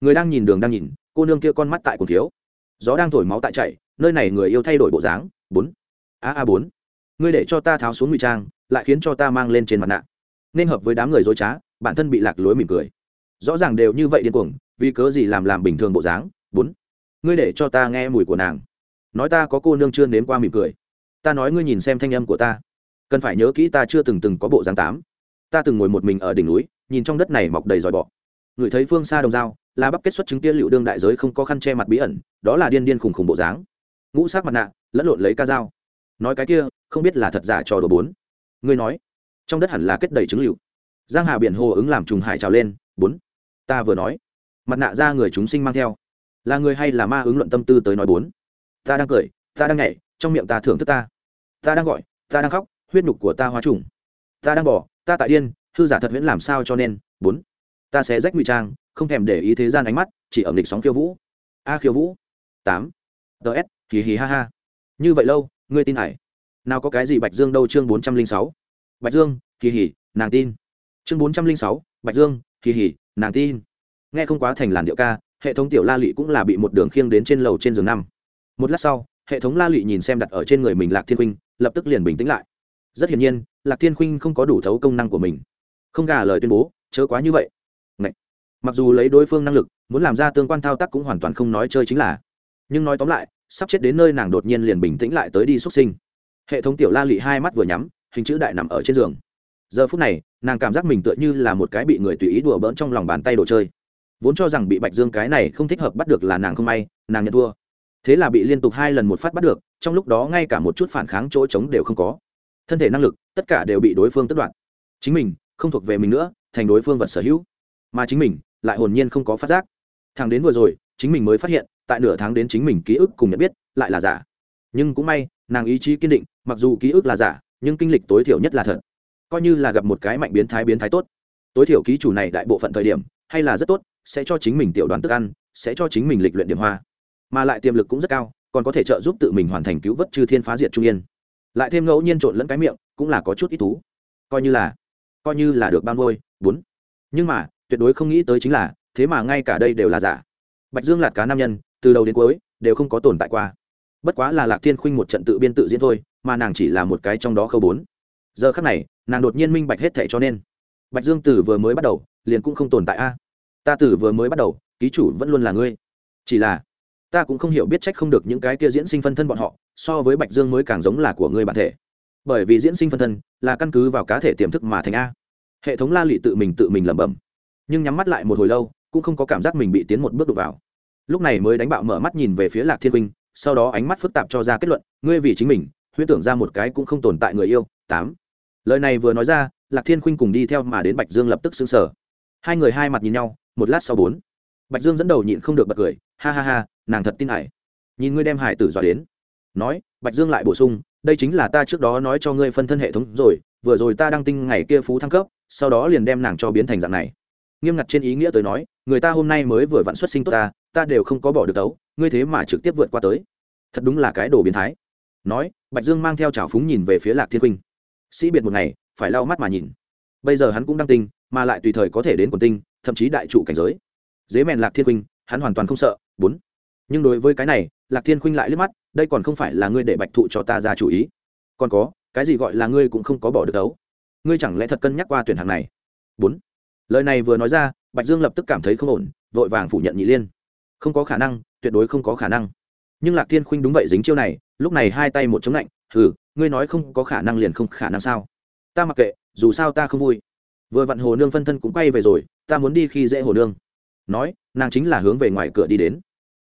Người đang nhìn đường đang nhìn, cô nương kia con mắt tại cùng thiếu. Gió đang thổi máu tại chạy nơi này người yêu thay đổi bộ dáng. Bốn. A a bốn. Ngươi để cho ta tháo xuống ngụy trang, lại khiến cho ta mang lên trên mặt nạ. Nên hợp với đám người dối trá, bản thân bị lạc lối mỉm cười rõ ràng đều như vậy điên cuồng, vì cớ gì làm làm bình thường bộ dáng? Bốn, ngươi để cho ta nghe mùi của nàng. Nói ta có cô nương chưa nếm qua mỉm cười. Ta nói ngươi nhìn xem thanh âm của ta. Cần phải nhớ kỹ ta chưa từng từng có bộ dáng tám. Ta từng ngồi một mình ở đỉnh núi, nhìn trong đất này mọc đầy dòi bọ. Người thấy phương xa đồng dao, là bắp kết xuất chứng tiên liệu đương đại giới không có khăn che mặt bí ẩn, đó là điên điên khùng khùng bộ dáng. Ngũ sắc mặt nạ, lẫn lộn lấy ca dao. Nói cái kia, không biết là thật giả trò đồ bốn. Ngươi nói, trong đất hẳn là kết đầy trứng liệu. Giang hà biển hồ ứng làm trùng hải trào lên, bốn ta vừa nói. Mặt nạ ra người chúng sinh mang theo. Là người hay là ma ứng luận tâm tư tới nói bốn. Ta đang cười, ta đang nhảy, trong miệng ta thưởng thức ta. Ta đang gọi, ta đang khóc, huyết nhục của ta hóa trùng. Ta đang bỏ ta tại điên, hư giả thật huyễn làm sao cho nên, bốn. Ta sẽ rách ngụy trang, không thèm để ý thế gian ánh mắt, chỉ ẩm nghịch sóng khiêu vũ. A khiêu vũ. Tám. Ts hì hì ha ha. Như vậy lâu, ngươi tin hải nào có cái gì bạch dương đâu chương bốn trăm linh sáu. Bạch dương kỳ hì, nàng tin. Chương bốn trăm linh sáu, bạch dương kỳ hì nàng tin. Nghe không quá thành làn điệu ca, hệ thống tiểu la lị cũng là bị một đường khiêng đến trên lầu trên giường năm một lát sau, hệ thống la lị nhìn xem đặt ở trên người mình lạc thiên khuynh, lập tức liền bình tĩnh lại. Rất hiển nhiên, lạc thiên khuynh không có đủ thấu công năng của mình. Không gà lời tuyên bố, chớ quá như vậy. Ngậy. mặc dù lấy đối phương năng lực, muốn làm ra tương quan thao tác cũng hoàn toàn không nói chơi chính là. Nhưng nói tóm lại, sắp chết đến nơi nàng đột nhiên liền bình tĩnh lại tới đi xuất sinh. Hệ thống tiểu la lị hai mắt vừa nhắm, hình chữ đại nằm ở trên giường. Giờ phút này nàng cảm giác mình tựa như là một cái bị người tùy ý đùa bỡn trong lòng bàn tay đồ chơi. Vốn cho rằng bị bạch dương cái này không thích hợp bắt được là nàng không may, nàng nhận thua. Thế là bị liên tục hai lần một phát bắt được, trong lúc đó ngay cả một chút phản kháng chỗ trống đều không có. Thân thể năng lực, tất cả đều bị đối phương tất đoạn chính mình, không thuộc về mình nữa, thành đối phương vật sở hữu. Mà chính mình, lại hồn nhiên không có phát giác. Thằng đến vừa rồi, chính mình mới phát hiện, tại nửa tháng đến chính mình ký ức cùng nhận biết, lại là giả. Nhưng cũng may, nàng ý chí kiên định, mặc dù ký ức là giả, nhưng kinh lịch tối thiểu nhất là thật coi như là gặp một cái mạnh biến thái biến thái tốt. Tối thiểu ký chủ này đại bộ phận thời điểm, hay là rất tốt, sẽ cho chính mình tiểu đoán thức ăn, sẽ cho chính mình lịch luyện điểm hoa. Mà lại tiềm lực cũng rất cao, còn có thể trợ giúp tự mình hoàn thành cứu vớt chư thiên phá diệt trung yên. Lại thêm ngẫu nhiên trộn lẫn cái miệng, cũng là có chút ít thú. Coi như là, coi như là được ban ngôi, bốn. Nhưng mà, tuyệt đối không nghĩ tới chính là, thế mà ngay cả đây đều là giả. Bạch dương lạt cá nam nhân, từ đầu đến cuối, đều không có tồn tại qua. Bất quá là lạc thiên khuynh một trận tự biên tự diễn thôi, mà nàng chỉ là một cái trong đó khâu bốn giờ khắc này, nàng đột nhiên minh bạch hết thệ cho nên. Bạch dương Tử vừa mới bắt đầu, liền cũng không tồn tại a. Ta Tử vừa mới bắt đầu, ký chủ vẫn luôn là ngươi. Chỉ là, ta cũng không hiểu biết trách không được những cái kia diễn sinh phân thân bọn họ, so với bạch dương mới càng giống là của ngươi bản thể. Bởi vì diễn sinh phân thân là căn cứ vào cá thể tiềm thức mà thành a. Hệ thống la lị tự mình tự mình lẩm bẩm, nhưng nhắm mắt lại một hồi lâu, cũng không có cảm giác mình bị tiến một bước đục vào. Lúc này mới đánh bạo mở mắt nhìn về phía lạc thiên huynh, sau đó ánh mắt phức tạp cho ra kết luận, ngươi vì chính mình, huyễn tưởng ra một cái cũng không tồn tại người yêu tám. Lời này vừa nói ra, lạc thiên khuynh cùng đi theo mà đến bạch dương lập tức xứng sở hai người hai mặt nhìn nhau, một lát sau bốn. Bạch dương dẫn đầu nhịn không được bật cười, ha ha ha, nàng thật tin hải nhìn ngươi đem hải tử dọa đến. Nói, bạch dương lại bổ sung, đây chính là ta trước đó nói cho ngươi phân thân hệ thống rồi, vừa rồi ta đăng tinh ngày kia phú thăng cấp, sau đó liền đem nàng cho biến thành dạng này. Nghiêm ngặt trên ý nghĩa tới nói, người ta hôm nay mới vừa vặn xuất sinh tốt ta ta đều không có bỏ được tấu, ngươi thế mà trực tiếp vượt qua tới. Thật đúng là cái đồ biến thái. Nói, bạch dương mang theo trào phúng nhìn về phía lạc thiên huynh sĩ biệt một ngày, phải lau mắt mà nhìn. Bây giờ hắn cũng đăng tinh, mà lại tùy thời có thể đến quần tinh, thậm chí đại trụ cảnh giới. Dế mèn lạc thiên huynh hắn hoàn toàn không sợ. Bốn. Nhưng đối với cái này, lạc thiên huynh lại liếc mắt, đây còn không phải là ngươi để bạch thụ cho ta ra chủ ý. Còn có, cái gì gọi là ngươi cũng không có bỏ được đấu ngươi chẳng lẽ thật cân nhắc qua tuyển hàng này? Bốn. Lời này vừa nói ra, bạch dương lập tức cảm thấy không ổn, vội vàng phủ nhận nhị liên. Không có khả năng, tuyệt đối không có khả năng. Nhưng lạc thiên khuynh đúng vậy dính chiêu này, lúc này hai tay một chống lạnh hừ, ngươi nói không có khả năng liền không khả năng sao? Ta mặc kệ, dù sao ta không vui. Vừa vặn hồ nương phân thân cũng quay về rồi, ta muốn đi khi dễ hồ nương. Nói, nàng chính là hướng về ngoài cửa đi đến.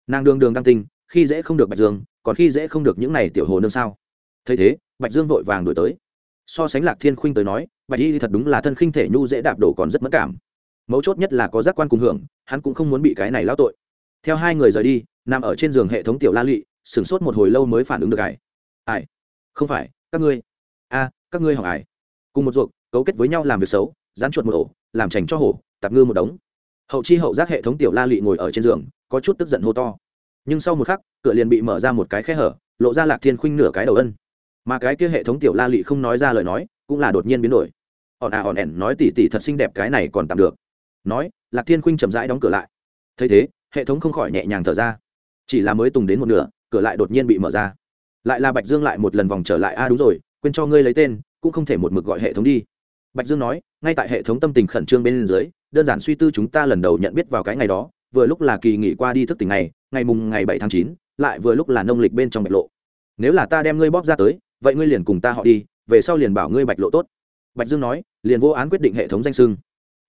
Nàng đường đường đăng tinh, khi dễ không được bạch dương, còn khi dễ không được những này tiểu hồ nương sao? Thấy thế, bạch dương vội vàng đổi tới. So sánh lạc thiên khuynh tới nói, bạch y thật đúng là thân khinh thể nhu dễ đạp đổ còn rất mất cảm. Mấu chốt nhất là có giác quan cùng hưởng, hắn cũng không muốn bị cái này lao tội. Theo hai người rời đi, nằm ở trên giường hệ thống tiểu la lụy, sửng sốt một hồi lâu mới phản ứng được ải ải không phải, các ngươi. A, các ngươi hỏng ải cùng một ruộng cấu kết với nhau làm việc xấu, dán chuột một ổ, làm trành cho hổ, tạp ngư một đống. Hậu chi hậu giác hệ thống tiểu la lị ngồi ở trên giường, có chút tức giận hô to. Nhưng sau một khắc, cửa liền bị mở ra một cái khe hở, lộ ra lạc thiên khuynh nửa cái đầu ân. Mà cái kia hệ thống tiểu la lị không nói ra lời nói, cũng là đột nhiên biến đổi. Ỏn à ỏn ẻn nói tỉ tỉ thật xinh đẹp cái này còn tạm được. Nói, lạc thiên khuynh chậm rãi đóng cửa lại. Thấy thế, hệ thống không khỏi nhẹ nhàng thở ra. Chỉ là mới tùng đến một nửa, cửa lại đột nhiên bị mở ra lại là bạch dương lại một lần vòng trở lại, a à đúng rồi, quên cho ngươi lấy tên, cũng không thể một mực gọi hệ thống đi. Bạch dương nói, ngay tại hệ thống tâm tình khẩn trương bên dưới, đơn giản suy tư chúng ta lần đầu nhận biết vào cái ngày đó, vừa lúc là kỳ nghỉ qua đi thức tỉnh ngày ngày mùng ngày bảy tháng chín, lại vừa lúc là nông lịch bên trong bạch lộ. Nếu là ta đem ngươi bóp ra tới, vậy ngươi liền cùng ta họ đi, về sau liền bảo ngươi bạch lộ tốt. Bạch dương nói, liền vô án quyết định hệ thống danh sưng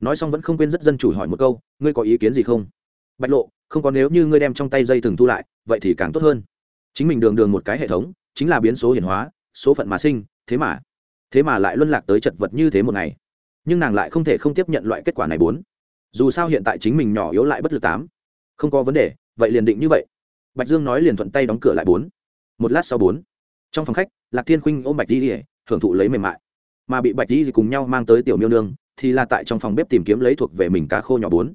nói xong vẫn không quên rất dân chủ hỏi một câu, ngươi có ý kiến gì không? Bạch lộ, không có, nếu như ngươi đem trong tay dây thừng thu lại, vậy thì càng tốt hơn chính mình đường đường một cái hệ thống, chính là biến số hiển hóa, số phận mà sinh, thế mà. Thế mà lại luân lạc tới chật vật như thế một ngày. Nhưng nàng lại không thể không tiếp nhận loại kết quả này bốn. Dù sao hiện tại chính mình nhỏ yếu lại bất lực tám. Không có vấn đề, vậy liền định như vậy. Bạch dương nói liền thuận tay đóng cửa lại bốn. Một lát sau bốn. Trong phòng khách, lạc thiên khuynh ôm bạch di hưởng thụ lấy mềm mại. Mà bị bạch di cùng nhau mang tới tiểu miêu nương, thì là tại trong phòng bếp tìm kiếm lấy thuộc về mình cá khô nhỏ bốn.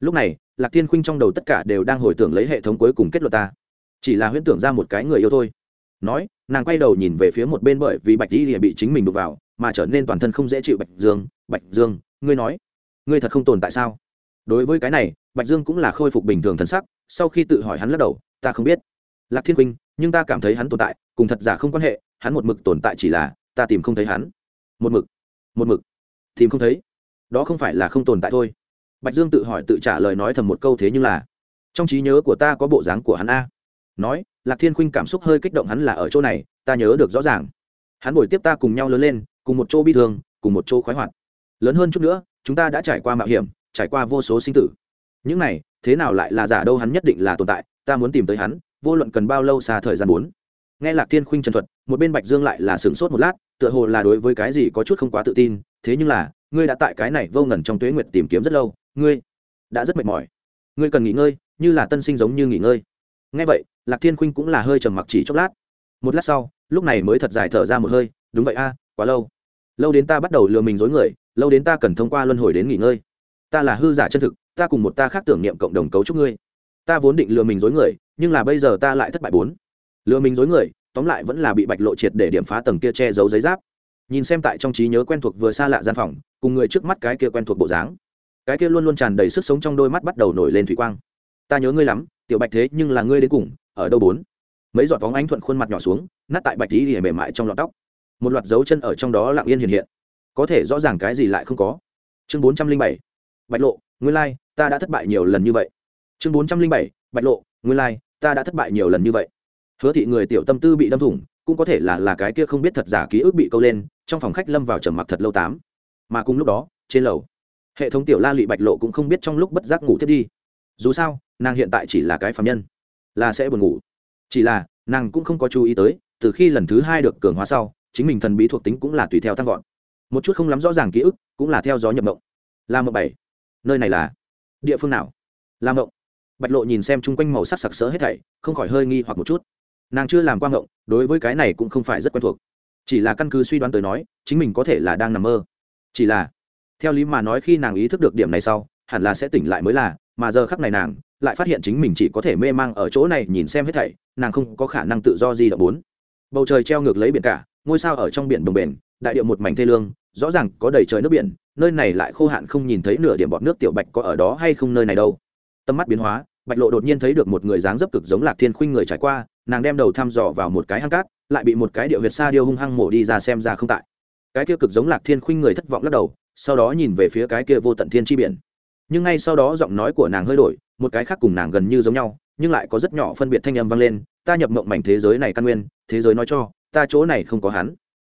Lúc này, lạc thiên khuynh trong đầu tất cả đều đang hồi tưởng lấy hệ thống cuối cùng kết luận ta chỉ là huyễn tưởng ra một cái người yêu thôi. Nói nàng quay đầu nhìn về phía một bên bởi vì bạch di bị chính mình đục vào mà trở nên toàn thân không dễ chịu bạch dương. Bạch dương ngươi nói ngươi thật không tồn tại sao? Đối với cái này bạch dương cũng là khôi phục bình thường thân sắc sau khi tự hỏi hắn lắc đầu ta không biết. Lạc thiên huynh, nhưng ta cảm thấy hắn tồn tại cùng thật giả không quan hệ hắn một mực tồn tại chỉ là ta tìm không thấy hắn. Một mực một mực tìm không thấy? Đó không phải là không tồn tại thôi. Bạch dương tự hỏi tự trả lời nói thầm một câu thế nhưng là trong trí nhớ của ta có bộ dáng của hắn a nói, lạc thiên khuynh cảm xúc hơi kích động hắn là ở chỗ này, ta nhớ được rõ ràng. Hắn buổi tiếp ta cùng nhau lớn lên, cùng một chỗ bi thương, cùng một chỗ khoái hoạt. Lớn hơn chút nữa, chúng ta đã trải qua mạo hiểm, trải qua vô số sinh tử. Những này, thế nào lại là giả đâu hắn nhất định là tồn tại, ta muốn tìm tới hắn, vô luận cần bao lâu xa thời gian bốn nghe lạc thiên khuynh trần thuật, một bên bạch dương lại là sửng sốt một lát, tựa hồ là đối với cái gì có chút không quá tự tin, thế nhưng là, ngươi đã tại cái này vô ngần trong tuế nguyệt tìm kiếm rất lâu, ngươi đã rất mệt mỏi. Ngươi cần nghỉ ngơi, như là tân sinh giống như nghỉ ngơi. Nghe vậy lạc thiên khuynh cũng là hơi trầm mặc chỉ chốc lát. Một lát sau, lúc này mới thật dài thở ra một hơi, đúng vậy a, quá lâu. Lâu đến ta bắt đầu lừa mình dối người, lâu đến ta cần thông qua luân hồi đến nghỉ ngơi. Ta là hư giả chân thực, ta cùng một ta khác tưởng niệm cộng đồng cấu trúc ngươi. Ta vốn định lừa mình dối người, nhưng là bây giờ ta lại thất bại bốn. Lừa mình dối người, tóm lại vẫn là bị bạch lộ triệt để điểm phá tầng kia che giấu giấy giáp. Nhìn xem tại trong trí nhớ quen thuộc vừa xa lạ gian phòng, cùng người trước mắt cái kia quen thuộc bộ dáng. Cái kia luôn luôn tràn đầy sức sống trong đôi mắt bắt đầu nổi lên thủy quang. Ta nhớ ngươi lắm, tiểu bạch thế nhưng là ngươi đến cùng ở đâu bốn? Mấy giọt vóng ánh thuận khuôn mặt nhỏ xuống, nát tại bạch tí thì mềm mại trong lọt tóc. Một loạt dấu chân ở trong đó lặng yên hiện hiện. Có thể rõ ràng cái gì lại không có. Chương bốn trăm linh bảy, bạch lộ, nguyên lai, ta đã thất bại nhiều lần như vậy. Chương bốn trăm linh bảy, bạch lộ, nguyên lai, ta đã thất bại nhiều lần như vậy. Hứa thị người tiểu tâm tư bị đâm thủng, cũng có thể là là cái kia không biết thật giả ký ức bị câu lên, trong phòng khách lâm vào trầm mặc thật lâu tám. Mà cùng lúc đó, trên lầu, hệ thống tiểu la lụy bạch lộ cũng không biết trong lúc bất giác ngủ thiết đi. Dù sao, nàng hiện tại chỉ là cái phạm nhân là sẽ buồn ngủ. Chỉ là, nàng cũng không có chú ý tới, từ khi lần thứ hai được cường hóa sau, chính mình thần bí thuộc tính cũng là tùy theo tăng vọt. Một chút không lắm rõ ràng ký ức, cũng là theo gió nhập mộng. Là mộng bảy, nơi này là địa phương nào? Là mộng. Bạch lộ nhìn xem chung quanh màu sắc sặc sỡ hết thảy, không khỏi hơi nghi hoặc một chút. Nàng chưa làm quang mộng, đối với cái này cũng không phải rất quen thuộc. Chỉ là căn cứ suy đoán tới nói, chính mình có thể là đang nằm mơ. Chỉ là, theo lý mà nói khi nàng ý thức được điểm này sau, hẳn là sẽ tỉnh lại mới là mà giờ khắc này nàng lại phát hiện chính mình chỉ có thể mê mang ở chỗ này nhìn xem hết thảy, nàng không có khả năng tự do gì động bốn. Bầu trời treo ngược lấy biển cả, ngôi sao ở trong biển bồng bềnh, đại điệu một mảnh thê lương, rõ ràng có đầy trời nước biển, nơi này lại khô hạn không nhìn thấy nửa điểm bọt nước tiểu bạch có ở đó hay không nơi này đâu. Tâm mắt biến hóa, bạch lộ đột nhiên thấy được một người dáng dấp cực giống lạc thiên khuynh người trải qua, nàng đem đầu thăm dò vào một cái hang cát, lại bị một cái điệu huyệt xa điêu hung hăng mổ đi ra xem ra không tại. Cái kia cực giống lạc thiên khuynh người thất vọng lắc đầu, sau đó nhìn về phía cái kia vô tận thiên tri biển nhưng ngay sau đó giọng nói của nàng hơi đổi, một cái khác cùng nàng gần như giống nhau, nhưng lại có rất nhỏ phân biệt thanh âm vang lên, ta nhập mộng mảnh thế giới này căn nguyên, thế giới nói cho, ta chỗ này không có hắn.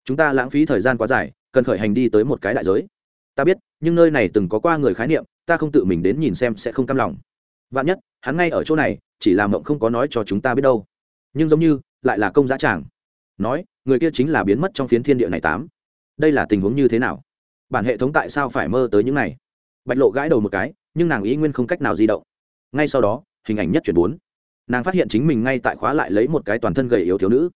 Chúng ta lãng phí thời gian quá dài, cần khởi hành đi tới một cái đại giới. Ta biết, nhưng nơi này từng có qua người khái niệm, ta không tự mình đến nhìn xem sẽ không cam lòng. Vạn nhất, hắn ngay ở chỗ này, chỉ là mộng không có nói cho chúng ta biết đâu. Nhưng giống như, lại là công giá tràng. Nói, người kia chính là biến mất trong phiến thiên địa này tám. Đây là tình huống như thế nào? Bản hệ thống tại sao phải mơ tới những này? Bạch lộ gãi đầu một cái, nhưng nàng ý nguyên không cách nào di động. Ngay sau đó, hình ảnh nhất chuyển bốn. Nàng phát hiện chính mình ngay tại khóa lại lấy một cái toàn thân gầy yếu thiếu nữ.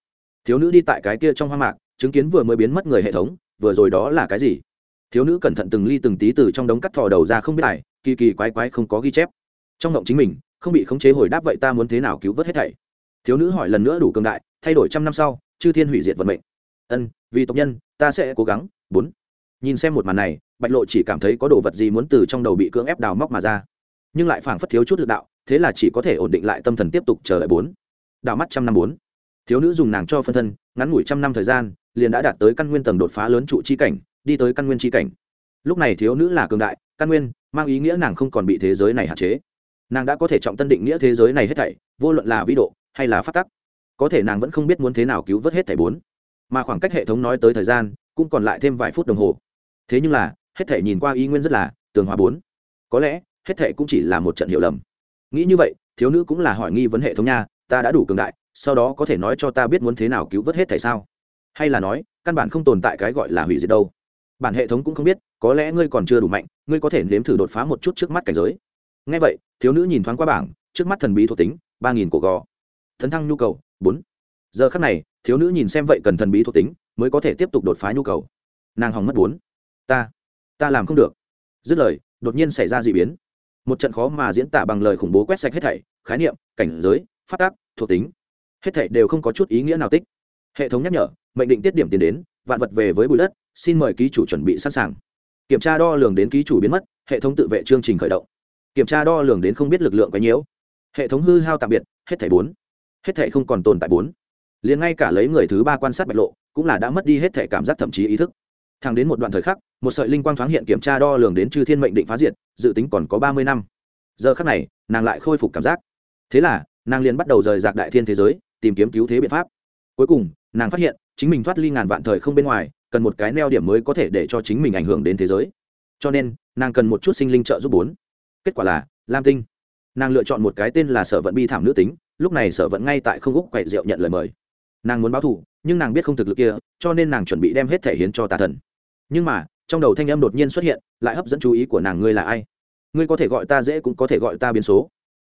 Thiếu nữ đi tại cái kia trong hoa mạc, chứng kiến vừa mới biến mất người hệ thống, vừa rồi đó là cái gì? Thiếu nữ cẩn thận từng ly từng tí từ trong đống cắt thò đầu ra không biết này kỳ kỳ quái quái không có ghi chép. Trong động chính mình, không bị khống chế hồi đáp vậy ta muốn thế nào cứu vớt hết thảy? Thiếu nữ hỏi lần nữa đủ cường đại, thay đổi trăm năm sau, chư thiên hủy diệt vận mệnh. Ân, vì tộc nhân, ta sẽ cố gắng. Bốn nhìn xem một màn này, bạch lộ chỉ cảm thấy có đồ vật gì muốn từ trong đầu bị cưỡng ép đào móc mà ra. Nhưng lại phảng phất thiếu chút lực đạo, thế là chỉ có thể ổn định lại tâm thần tiếp tục chờ đợi bốn. Đào mắt trăm năm bốn. Thiếu nữ dùng nàng cho phân thân, ngắn ngủi trăm năm thời gian, liền đã đạt tới căn nguyên tầng đột phá lớn trụ chi cảnh, đi tới căn nguyên chi cảnh. Lúc này thiếu nữ là cường đại, căn nguyên, mang ý nghĩa nàng không còn bị thế giới này hạn chế. Nàng đã có thể trọng tân định nghĩa thế giới này hết thảy, vô luận là vĩ độ hay là phát tắc. Có thể nàng vẫn không biết muốn thế nào cứu vớt hết thảy bốn. Mà khoảng cách hệ thống nói tới thời gian, cũng còn lại thêm vài phút đồng hồ thế nhưng là, hết thảy nhìn qua y nguyên rất là tường hòa bốn. Có lẽ, hết thảy cũng chỉ là một trận hiểu lầm. Nghĩ như vậy, thiếu nữ cũng là hỏi nghi vấn hệ thống nha, ta đã đủ cường đại, sau đó có thể nói cho ta biết muốn thế nào cứu vớt hết thảy sao? Hay là nói, căn bản không tồn tại cái gọi là hủy diệt đâu. Bản hệ thống cũng không biết, có lẽ ngươi còn chưa đủ mạnh, ngươi có thể nếm thử đột phá một chút trước mắt cảnh giới. Ngay vậy, thiếu nữ nhìn thoáng qua bảng, trước mắt thần bí thuộc tính, ba nghìn cổ gò. Thần thăng nhu cầu, bốn. Giờ khắc này, thiếu nữ nhìn xem vậy cần thần bí thuộc tính, mới có thể tiếp tục đột phá nhu cầu. Nàng hòng mất bốn ta ta làm không được. Dứt lời, đột nhiên xảy ra d ị biến. Một trận khó mà diễn tả bằng lời khủng bố quét sạch hết thảy, khái niệm, cảnh giới, phát tác, thuộc tính. Hết thảy đều không có chút ý nghĩa nào tích. Hệ thống nhắc nhở, mệnh định tiết điểm tiền đến, vạn vật về với bụi đất, xin mời ký chủ chuẩn bị sẵn sàng. Kiểm tra đo lường đến ký chủ biến mất, hệ thống tự vệ chương trình khởi động. Kiểm tra đo lường đến không biết lực lượng quấy nhiễu. Hệ thống hư hao tạm biệt, hết thảy bốn. Hết thảy không còn tồn tại bốn. Liền ngay cả lấy người thứ ba quan sát bạch lộ, cũng là đã mất đi hết thảy cảm giác thậm chí ý thức thẳng đến một đoạn thời khắc, một sợi linh quang thoáng hiện kiểm tra đo lường đến chư thiên mệnh định phá diệt, dự tính còn có ba mươi năm. Giờ khắc này, nàng lại khôi phục cảm giác. Thế là, nàng liền bắt đầu rời rạc đại thiên thế giới, tìm kiếm cứu thế biện pháp. Cuối cùng, nàng phát hiện, chính mình thoát ly ngàn vạn thời không bên ngoài, cần một cái neo điểm mới có thể để cho chính mình ảnh hưởng đến thế giới. Cho nên, nàng cần một chút sinh linh trợ giúp bốn. Kết quả là, lam tinh. Nàng lựa chọn một cái tên là sở vận bi thảm nữ tính, lúc này sở vận ngay tại không úc quậy rượu nhận lời mời. Nàng muốn báo thù, nhưng nàng biết không thực lực kia, cho nên nàng chuẩn bị đem hết thể hiến cho tà thần nhưng mà, trong đầu thanh âm đột nhiên xuất hiện, lại hấp dẫn chú ý của nàng ngươi là ai? Ngươi có thể gọi ta dễ cũng có thể gọi ta biến số.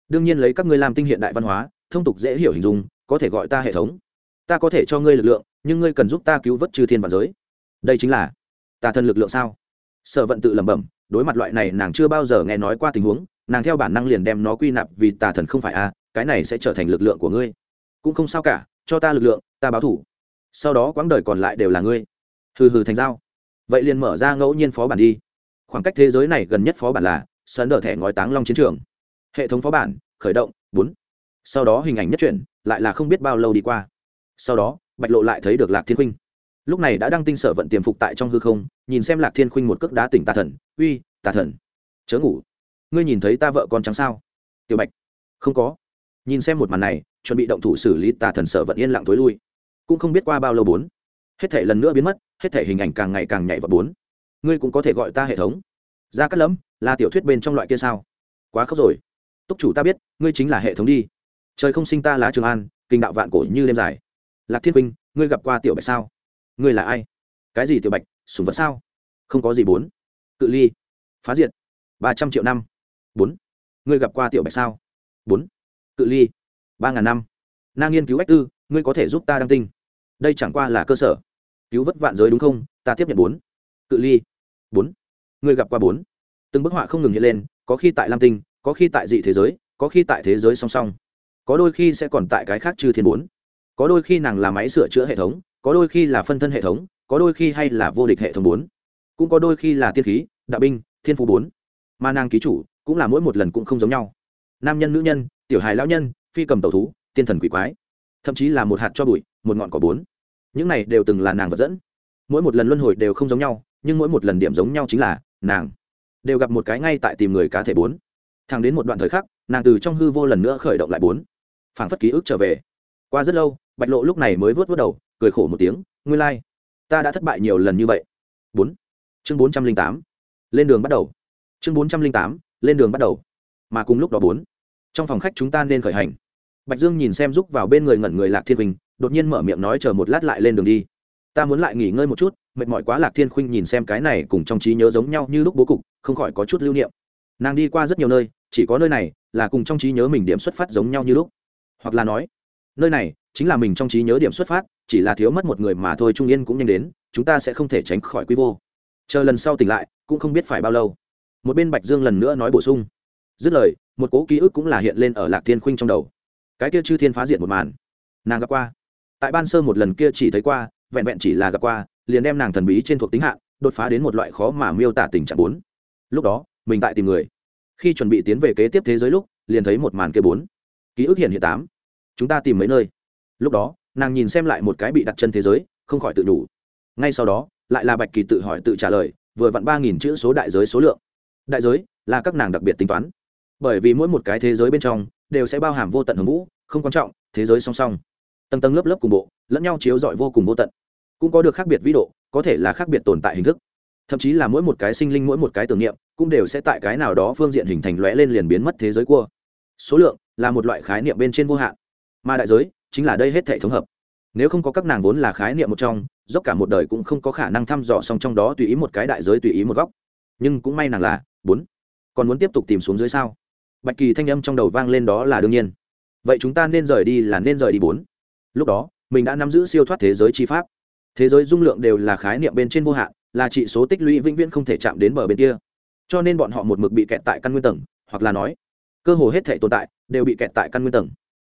Đương nhiên lấy các ngươi làm tinh hiện đại văn hóa, thông tục dễ hiểu hình dung, có thể gọi ta hệ thống. Ta có thể cho ngươi lực lượng, nhưng ngươi cần giúp ta cứu vớt chư thiên và giới. Đây chính là tà thần lực lượng sao? Sở vận tự lẩm bẩm, đối mặt loại này nàng chưa bao giờ nghe nói qua tình huống, nàng theo bản năng liền đem nó quy nạp vì tà thần không phải a cái này sẽ trở thành lực lượng của ngươi. Cũng không sao cả, cho ta lực lượng, ta báo thủ. Sau đó quãng đời còn lại đều là ngươi. Hừ hừ thành dao vậy liền mở ra ngẫu nhiên phó bản đi. Khoảng cách thế giới này gần nhất phó bản là sơn đờ thẻ ngói táng long chiến trường. Hệ thống phó bản, khởi động, bốn. Sau đó hình ảnh nhất chuyển, lại là không biết bao lâu đi qua. Sau đó, bạch lộ lại thấy được lạc thiên khuynh. Lúc này đã đăng tinh sở vận tiềm phục tại trong hư không, nhìn xem lạc thiên khuynh một cước đá tỉnh tà thần. Uy, tà thần, chớ ngủ. Ngươi nhìn thấy ta vợ con trắng sao? Tiểu bạch, không có. Nhìn xem một màn này, chuẩn bị động thủ xử lý tà thần sở vận yên lặng tối lui. Cũng không biết qua bao lâu bốn hết thể lần nữa biến mất, hết thể hình ảnh càng ngày càng nhảy vào bốn. Ngươi cũng có thể gọi ta hệ thống. Ra cắt lẫm là tiểu thuyết bên trong loại kia sao? Quá khóc rồi. Túc chủ ta biết, ngươi chính là hệ thống đi. Trời không sinh ta lá trường an, kinh đạo vạn cổ như đêm dài. Lạc thiên huynh ngươi gặp qua tiểu bạch sao? Ngươi là ai? Cái gì tiểu bạch sùng vật sao? Không có gì bốn. Cự ly. Phá diệt. Ba trăm triệu năm. Bốn. Ngươi gặp qua tiểu bạch sao? Bốn. Cự ly. Ba ngàn năm. Na nghiên cứu ách tư, ngươi có thể giúp ta đăng tinh. Đây chẳng qua là cơ sở cứu vất vạn giới đúng không? Ta tiếp nhận bốn. Cự ly. Bốn. Ngươi gặp qua bốn. Từng bức họa không ngừng hiện lên, có khi tại lam tinh, có khi tại dị thế giới, có khi tại thế giới song song. Có đôi khi sẽ còn tại cái khác trừ thiên bốn. Có đôi khi nàng là máy sửa chữa hệ thống, có đôi khi là phân thân hệ thống, có đôi khi hay là vô địch hệ thống bốn. Cũng có đôi khi là tiên khí, đạo binh, thiên phú bốn. Mà nàng ký chủ cũng là mỗi một lần cũng không giống nhau. Nam nhân, nữ nhân, tiểu hài, lão nhân, phi cầm tẩu thú, tiên thần quỷ quái. Thậm chí là một hạt cho bụi, một ngọn cỏ bốn những này đều từng là nàng vật dẫn. Mỗi một lần luân hồi đều không giống nhau, nhưng mỗi một lần điểm giống nhau chính là nàng. Đều gặp một cái ngay tại tìm người cá thể bốn. Thẳng đến một đoạn thời khắc, nàng từ trong hư vô lần nữa khởi động lại bốn. Phảng phất ký ức trở về. Qua rất lâu, bạch lộ lúc này mới vớt vớt đầu, cười khổ một tiếng, nguyên lai、like. ta đã thất bại nhiều lần như vậy. Bốn. Chương bốn trăm linh tám. Lên đường bắt đầu. Chương bốn trăm linh tám, lên đường bắt đầu. Mà cùng lúc đó bốn. Trong phòng khách chúng ta nên khởi hành bạch dương nhìn xem giúp vào bên người ngẩn người lạc thiên huynh đột nhiên mở miệng nói chờ một lát lại lên đường đi. Ta muốn lại nghỉ ngơi một chút, mệt mỏi quá lạc thiên khuynh nhìn xem cái này cùng trong trí nhớ giống nhau như lúc bố cục, không khỏi có chút lưu niệm. Nàng đi qua rất nhiều nơi, chỉ có nơi này là cùng trong trí nhớ mình điểm xuất phát giống nhau như lúc. Hoặc là nói, nơi này chính là mình trong trí nhớ điểm xuất phát, chỉ là thiếu mất một người mà thôi, trung yên cũng nhanh đến, chúng ta sẽ không thể tránh khỏi quy vô. Chờ lần sau tỉnh lại, cũng không biết phải bao lâu. Một bên bạch dương lần nữa nói bổ sung. Dứt lời, một cố ký ức cũng là hiện lên ở lạc thiên khuynh trong đầu cái kia chư thiên phá diệt một màn. Nàng gặp qua. Tại ban sơ một lần kia chỉ thấy qua, vẹn vẹn chỉ là gặp qua, liền đem nàng thần bí trên thuộc tính hạn đột phá đến một loại khó mà miêu tả tình trạng bốn. Lúc đó, mình tại tìm người. Khi chuẩn bị tiến về kế tiếp thế giới lúc, liền thấy một màn kia bốn. Ký ức hiện hiện tám. Chúng ta tìm mấy nơi? Lúc đó, nàng nhìn xem lại một cái bị đặt chân thế giới, không khỏi tự đủ ngay sau đó, lại là bạch kỳ tự hỏi tự trả lời, vừa vặn ba nghìn chữ số đại giới số lượng. Đại giới là các nàng đặc biệt tính toán. Bởi vì mỗi một cái thế giới bên trong đều sẽ bao hàm vô tận hồng vũ, không quan trọng, thế giới song song. Tầng tầng lớp lớp cùng bộ, lẫn nhau chiếu rọi vô cùng vô tận. Cũng có được khác biệt vĩ độ, có thể là khác biệt tồn tại hình thức. Thậm chí là mỗi một cái sinh linh, mỗi một cái tưởng niệm, cũng đều sẽ tại cái nào đó phương diện hình thành lõe lên liền biến mất thế giới cua. Số lượng là một loại khái niệm bên trên vô hạn. Mà đại giới chính là đây hết thể thống hợp. Nếu không có các nàng vốn là khái niệm một trong, dốc cả một đời cũng không có khả năng thăm dò xong trong đó tùy ý một cái đại giới tùy ý một góc. Nhưng cũng may nàng là bốn. Còn muốn tiếp tục tìm xuống dưới sao? Bạch kỳ thanh âm trong đầu vang lên đó là đương nhiên. Vậy chúng ta nên rời đi là nên rời đi bốn. Lúc đó, mình đã nắm giữ siêu thoát thế giới chi pháp. Thế giới dung lượng đều là khái niệm bên trên vô hạn, là trị số tích lũy vĩnh viễn không thể chạm đến bờ bên kia. Cho nên bọn họ một mực bị kẹt tại căn nguyên tầng, hoặc là nói, cơ hồ hết thể tồn tại đều bị kẹt tại căn nguyên tầng.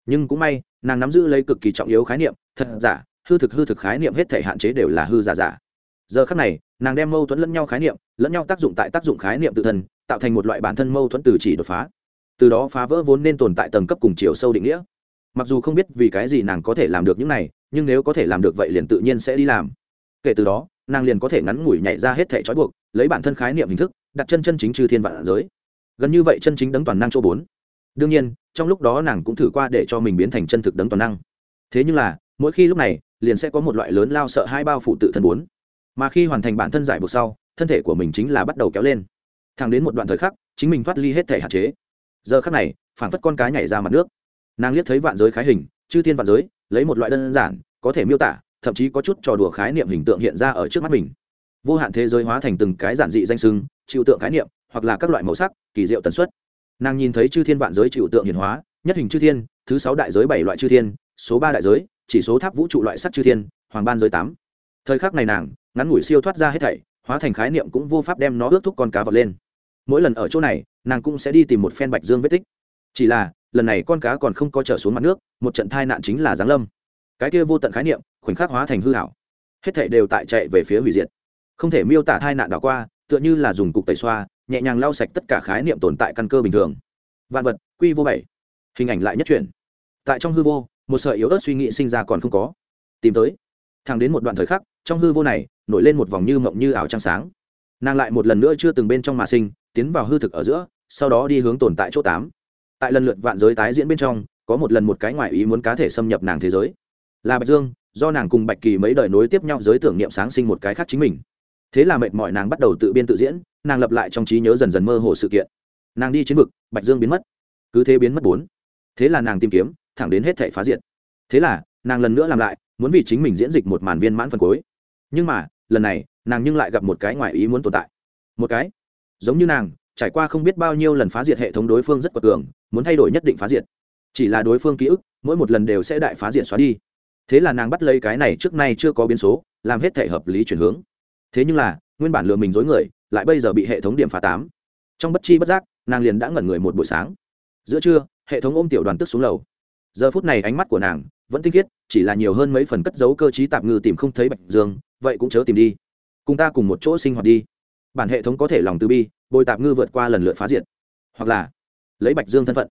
Nhưng cũng may, nàng nắm giữ lấy cực kỳ trọng yếu khái niệm, thật giả, hư thực hư thực khái niệm hết thể hạn chế đều là hư giả giả. Giờ khắc này, nàng đem mâu thuẫn lẫn nhau khái niệm, lẫn nhau tác dụng tại tác dụng khái niệm tự thân, tạo thành một loại bản thân mâu thuẫn từ chỉ đột phá từ đó phá vỡ vốn nên tồn tại tầng cấp cùng chiều sâu định nghĩa. Mặc dù không biết vì cái gì nàng có thể làm được những này, nhưng nếu có thể làm được vậy liền tự nhiên sẽ đi làm. Kể từ đó, nàng liền có thể ngắn ngủi nhảy ra hết thể trói buộc, lấy bản thân khái niệm hình thức, đặt chân chân chính trừ thiên vạn giới. Gần như vậy chân chính đấng toàn năng chỗ bốn. Đương nhiên, trong lúc đó nàng cũng thử qua để cho mình biến thành chân thực đấng toàn năng. Thế nhưng là, mỗi khi lúc này, liền sẽ có một loại lớn lao sợ hai bao phụ tự thân bốn. Mà khi hoàn thành bản thân giải buộc sau, thân thể của mình chính là bắt đầu kéo lên. Thẳng đến một đoạn thời khắc, chính mình thoát ly hết thể hạn chế giờ khắc này phản phất con cái nhảy ra mặt nước. Nàng liếc thấy vạn giới khái hình, chư thiên vạn giới, lấy một loại đơn giản, có thể miêu tả, thậm chí có chút trò đùa khái niệm hình tượng hiện ra ở trước mắt mình. Vô hạn thế giới hóa thành từng cái giản dị danh sưng chịu tượng khái niệm, hoặc là các loại màu sắc, kỳ diệu tần suất. Nàng nhìn thấy chư thiên vạn giới chịu tượng hiển hóa, nhất hình chư thiên, thứ sáu đại giới bảy loại chư thiên, số ba đại giới, chỉ số tháp vũ trụ loại sắc chư thiên, hoàng ban giới tám. Thời khắc này nàng, ngắn ngủi siêu thoát ra hết thảy, hóa thành khái niệm cũng vô pháp đem nó ước thúc con cá vật lên mỗi lần ở chỗ này, nàng cũng sẽ đi tìm một phen bạch dương vết tích. Chỉ là, lần này con cá còn không có trở xuống mặt nước, một trận thai nạn chính là giáng lâm. Cái kia vô tận khái niệm, khoảnh khắc hóa thành hư hảo hết thảy đều tại chạy về phía hủy diệt. Không thể miêu tả thai nạn đảo qua, tựa như là dùng cục tẩy xoa, nhẹ nhàng lau sạch tất cả khái niệm tồn tại căn cơ bình thường. Vạn vật, quy vô bảy. Hình ảnh lại nhất chuyển. Tại trong hư vô, một sợi yếu ớt suy nghĩ sinh ra còn không có. Tìm tới. Thẳng đến một đoạn thời khắc, trong hư vô này, nổi lên một vòng như mộng như ảo trăng sáng. Nàng lại một lần nữa chưa từng bên trong mà sinh tiến vào hư thực ở giữa, sau đó đi hướng tồn tại chỗ tám. Tại lần lượt vạn giới tái diễn bên trong, có một lần một cái ngoại ý muốn cá thể xâm nhập nàng thế giới. Là bạch dương, do nàng cùng bạch kỳ mấy đời nối tiếp nhau giới tưởng niệm sáng sinh một cái khác chính mình. Thế là mệt mỏi nàng bắt đầu tự biên tự diễn, nàng lập lại trong trí nhớ dần dần mơ hồ sự kiện. Nàng đi chiến vực, bạch dương biến mất. Cứ thế biến mất bốn. Thế là nàng tìm kiếm, thẳng đến hết thể phá diệt. Thế là, nàng lần nữa làm lại, muốn vì chính mình diễn dịch một màn viên mãn phần cuối. Nhưng mà, lần này, nàng nhưng lại gặp một cái ngoài ý muốn tồn tại. Một cái giống như nàng, trải qua không biết bao nhiêu lần phá diệt hệ thống đối phương rất quật cường, muốn thay đổi nhất định phá diệt. Chỉ là đối phương ký ức, mỗi một lần đều sẽ đại phá diệt xóa đi. Thế là nàng bắt lấy cái này trước nay chưa có biến số, làm hết thể hợp lý chuyển hướng. Thế nhưng là, nguyên bản lừa mình dối người, lại bây giờ bị hệ thống điểm phá tám. Trong bất chi bất giác, nàng liền đã ngẩn người một buổi sáng. Giữa trưa, hệ thống ôm tiểu đoàn tức xuống lầu. Giờ phút này ánh mắt của nàng vẫn tinh khiết, chỉ là nhiều hơn mấy phần cất dấu cơ t tạm ngư tìm không thấy bạch dương, vậy cũng chớ tìm đi. Cùng ta cùng một chỗ sinh hoạt đi bản hệ thống có thể lòng từ bi, bồi tạp ngư vượt qua lần lượt phá diệt. Hoặc là, lấy bạch dương thân phận.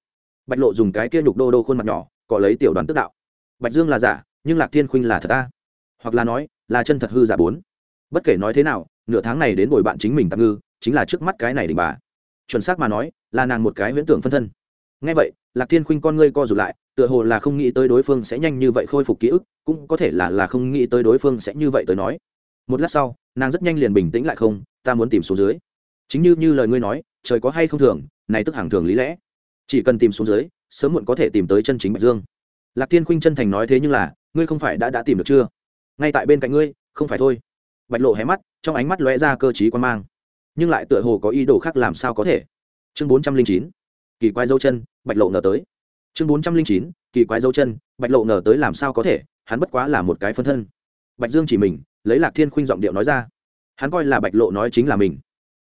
Bạch lộ dùng cái kia nhục đô đô khuôn mặt nhỏ, cọ lấy tiểu đoàn tức đạo. Bạch dương là giả, nhưng lạc thiên khuynh là thật ta hoặc là nói, là chân thật hư giả bốn. Bất kể nói thế nào, nửa tháng này đến bồi bạn chính mình tạm ngư, chính là trước mắt cái này đình bà. Chuẩn xác mà nói, là nàng một cái huyễn tưởng phân thân. Ngay vậy, lạc thiên khuynh con ngươi co rụt lại, tựa hồ là không nghĩ tới đối phương sẽ nhanh như vậy khôi phục ký ức, cũng có thể là là không nghĩ tới đối phương sẽ như vậy tới nói. Một lát sau nàng rất nhanh liền bình tĩnh lại không, ta muốn tìm xuống dưới. Chính như như lời ngươi nói, trời có hay không thường, này tức hàng thường lý lẽ. Chỉ cần tìm xuống dưới, sớm muộn có thể tìm tới chân chính bạch dương. Lạc thiên khuynh chân thành nói thế nhưng là, ngươi không phải đã đã tìm được chưa? Ngay tại bên cạnh ngươi, không phải thôi. Bạch lộ hé mắt, trong ánh mắt lóe ra cơ t quan mang. Nhưng lại tựa hồ có ý đồ khác làm sao có thể? Chương bốn trăm linh chín, kỳ quái dấu chân, bạch lộ ngờ tới. Chương bốn trăm linh chín, kỳ quái dấu chân, bạch lộ ngờ tới làm sao có thể? Hắn bất quá là một cái phân thân. Bạch dương chỉ mình lấy lạc thiên khuynh giọng điệu nói ra. Hắn coi là bạch lộ nói chính là mình.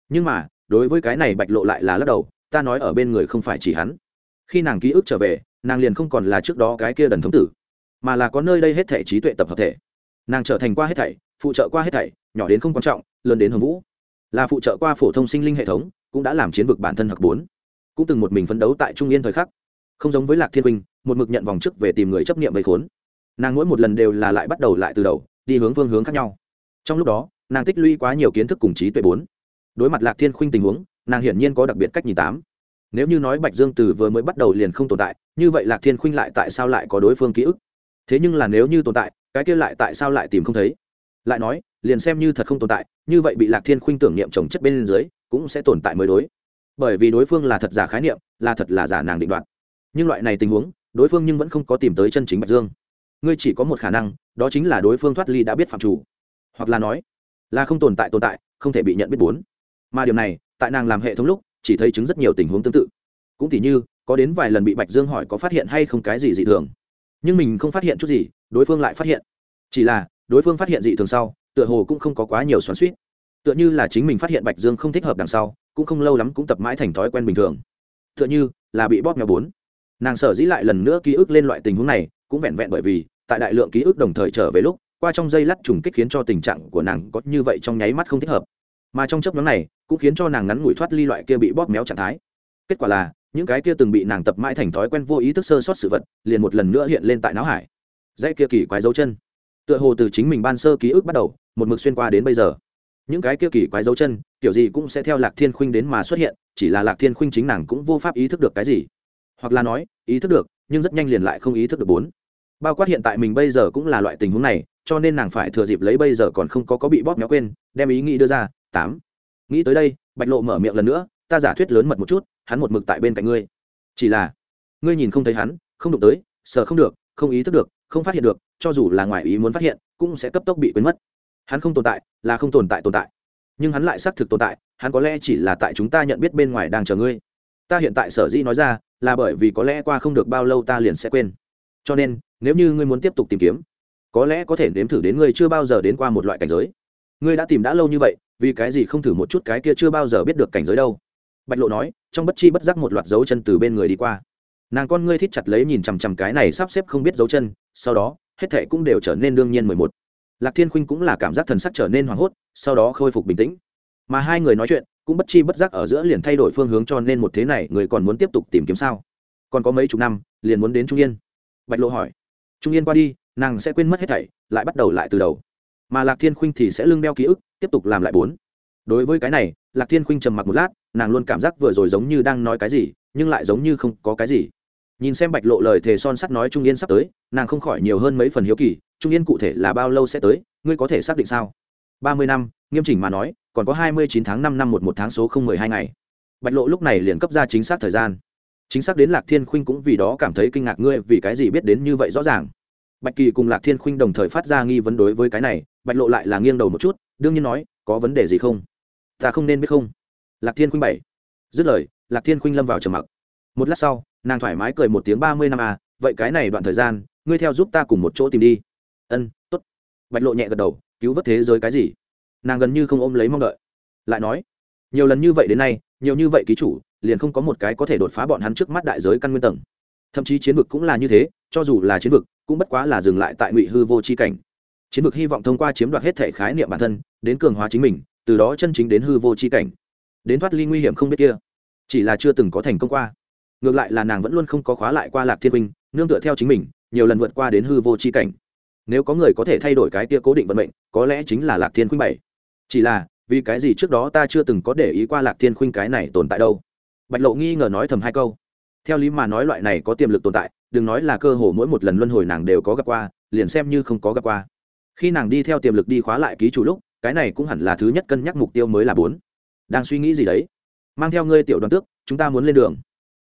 Nhưng mà, đối với cái này bạch lộ lại là lắc đầu, ta nói ở bên người không phải chỉ hắn. Khi nàng ký ức trở về, nàng liền không còn là trước đó cái kia đần thống tử, mà là có nơi đây hết thể trí tuệ tập hợp thể. Nàng trở thành qua hết thảy, phụ trợ qua hết thảy, nhỏ đến không quan trọng, lớn đến hồng vũ. Là phụ trợ qua phổ thông sinh linh hệ thống, cũng đã làm chiến vực bản thân hặc bốn. Cũng từng một mình phấn đấu tại trung yên thời khắc. Không giống với lạc thiên huynh một mực nhận vòng chức về tìm người chấp nghiệm về khốn. Nàng mỗi một lần đều là lại bắt đầu lại từ đầu đi hướng phương hướng khác nhau. Trong lúc đó, nàng tích lũy quá nhiều kiến thức cùng trí tuệ bốn. Đối mặt lạc thiên khuynh tình huống, nàng hiển nhiên có đặc biệt cách nhìn tám. Nếu như nói bạch dương từ vừa mới bắt đầu liền không tồn tại, như vậy lạc thiên khuynh lại tại sao lại có đối phương ký ức? Thế nhưng là nếu như tồn tại, cái kia lại tại sao lại tìm không thấy? Lại nói, liền xem như thật không tồn tại, như vậy bị lạc thiên khuynh tưởng niệm trồng chất bên dưới, cũng sẽ tồn tại mới đối. Bởi vì đối phương là thật giả khái niệm, là thật là giả nàng định đoạt. Nhưng loại này tình huống, đối phương nhưng vẫn không có tìm tới chân chính bạch dương ngươi chỉ có một khả năng, đó chính là đối phương thoát ly đã biết phạm chủ. Hoặc là nói, là không tồn tại tồn tại, không thể bị nhận biết bốn. Mà điều này, tại nàng làm hệ thống lúc, chỉ thấy chứng rất nhiều tình huống tương tự. Cũng tỉ như, có đến vài lần bị bạch dương hỏi có phát hiện hay không cái gì dị thường. Nhưng mình không phát hiện chút gì, đối phương lại phát hiện. Chỉ là, đối phương phát hiện dị thường sau, tựa hồ cũng không có quá nhiều xoắn suýt tựa như là chính mình phát hiện bạch dương không thích hợp đằng sau, cũng không lâu lắm cũng tập mãi thành thói quen bình thường. Tựa như là bị bóp nhỏ bốn. Nàng sở dĩ lại lần nữa ký ức lên loại tình huống này cũng vẹn vẹn bởi vì, tại đại lượng ký ức đồng thời trở về lúc, qua trong dây lắt trùng kích khiến cho tình trạng của nàng có như vậy trong nháy mắt không thích hợp. Mà trong chấp nhóm này, cũng khiến cho nàng ngắn ngủi thoát ly loại kia bị bóp méo trạng thái. Kết quả là, những cái kia từng bị nàng tập mãi thành thói quen vô ý thức sơ sót sự vật, liền một lần nữa hiện lên tại não hải. Dãy kia kỳ quái dấu chân. Tựa hồ từ chính mình ban sơ ký ức bắt đầu, một mực xuyên qua đến bây giờ. Những cái kia kỳ quái dấu chân, kiểu gì cũng sẽ theo lạc thiên khuynh đến mà xuất hiện, chỉ là lạc thiên khuynh chính nàng cũng vô pháp ý thức được cái gì. Hoặc là nói, ý thức được, nhưng rất nhanh liền lại không ý thức được bốn bao quát hiện tại mình bây giờ cũng là loại tình huống này, cho nên nàng phải thừa dịp lấy bây giờ còn không có có bị bóp méo quên, đem ý nghĩ đưa ra, tám, nghĩ tới đây, bạch lộ mở miệng lần nữa, ta giả thuyết lớn mật một chút, hắn một mực tại bên cạnh ngươi. Chỉ là, ngươi nhìn không thấy hắn, không đụng tới sợ không được, không ý thức được, không phát hiện được, cho dù là ngoài ý muốn phát hiện, cũng sẽ cấp tốc bị quên mất. Hắn không tồn tại, là không tồn tại tồn tại. Nhưng hắn lại xác thực tồn tại, hắn có lẽ chỉ là tại chúng ta nhận biết bên ngoài đang chờ ngươi. Ta hiện tại sở dĩ nói ra, là bởi vì có lẽ qua không được bao lâu ta liền sẽ quên. Cho nên nếu như ngươi muốn tiếp tục tìm kiếm, có lẽ có thể nếm thử đến ngươi chưa bao giờ đến qua một loại cảnh giới. Ngươi đã tìm đã lâu như vậy, vì cái gì không thử một chút cái kia chưa bao giờ biết được cảnh giới đâu? Bạch lộ nói, trong bất chi bất giác một loạt dấu chân từ bên người đi qua. Nàng con ngươi thít chặt lấy nhìn chằm chằm cái này sắp xếp không biết dấu chân, sau đó, hết thệ cũng đều trở nên đương nhiên mười một. Lạc thiên khuynh cũng là cảm giác thần sắc trở nên hoảng hốt, sau đó khôi phục bình tĩnh. Mà hai người nói chuyện, cũng bất chi bất giác ở giữa liền thay đổi phương hướng cho nên một thế này, người còn muốn tiếp tục tìm kiếm sao? Còn có mấy chục năm, liền muốn đến trung yên. Bạch lộ hỏi trung yên qua đi, nàng sẽ quên mất hết thảy, lại bắt đầu lại từ đầu. Mà lạc thiên khuynh thì sẽ lưng đeo ký ức, tiếp tục làm lại bốn. Đối với cái này, lạc thiên khuynh trầm mặc một lát, nàng luôn cảm giác vừa rồi giống như đang nói cái gì, nhưng lại giống như không có cái gì. Nhìn xem bạch lộ lời thề son sắt nói trung yên sắp tới, nàng không khỏi nhiều hơn mấy phần hiếu kỳ, trung yên cụ thể là bao lâu sẽ tới, ngươi có thể xác định sao? Ba mươi năm, nghiêm chỉnh mà nói, còn có hai mươi chín tháng năm năm một một tháng số không mười hai ngày. Bạch lộ lúc này liền cấp ra chính xác thời gian chính xác đến lạc thiên khuynh cũng vì đó cảm thấy kinh ngạc, ngươi vì cái gì biết đến như vậy rõ ràng? Bạch kỳ cùng lạc thiên khuynh đồng thời phát ra nghi vấn đối với cái này, bạch lộ lại là nghiêng đầu một chút, đương nhiên nói, có vấn đề gì không? Ta không nên biết không? Lạc thiên khuynh bảy. Dứt lời, lạc thiên khuynh lâm vào trầm mặc. Một lát sau, nàng thoải mái cười một tiếng, ba mươi năm à vậy cái này đoạn thời gian, ngươi theo giúp ta cùng một chỗ tìm đi. Ân t ố t bạch lộ nhẹ gật đầu, cứu vớt thế giới cái gì? Nàng gần như không ôm lấy mong đợi. Lại nói, nhiều lần như vậy đến nay, nhiều như vậy ký chủ liền không có một cái có thể đột phá bọn hắn trước mắt đại giới căn nguyên tầng. Thậm chí chiến vực cũng là như thế, cho dù là chiến vực, cũng bất quá là dừng lại tại ngụy hư vô c h i cảnh. Chiến vực hy vọng thông qua chiếm đoạt hết thể khái niệm bản thân, đến cường hóa chính mình, từ đó chân chính đến hư vô c h i cảnh. Đến thoát ly nguy hiểm không biết kia. Chỉ là chưa từng có thành công qua. Ngược lại là nàng vẫn luôn không có khóa lại qua lạc thiên huynh, nương tựa theo chính mình, nhiều lần vượt qua đến hư vô c h i cảnh. Nếu có người có thể thay đổi cái kia cố định vận mệnh, có lẽ chính là lạc thiên khuynh bảy. Chỉ là, vì cái gì trước đó ta chưa từng có để ý qua lạc thiên khuynh cái này tồn tại đâu? Bạch lộ nghi ngờ nói thầm hai câu. Theo lý mà nói loại này có tiềm lực tồn tại, đừng nói là cơ hồ mỗi một lần luân hồi nàng đều có gặp qua, liền xem như không có gặp qua. Khi nàng đi theo tiềm lực đi khóa lại ký chủ lúc, cái này cũng hẳn là thứ nhất cân nhắc mục tiêu mới là bốn. Đang suy nghĩ gì đấy? Mang theo ngươi tiểu đoàn tước, chúng ta muốn lên đường.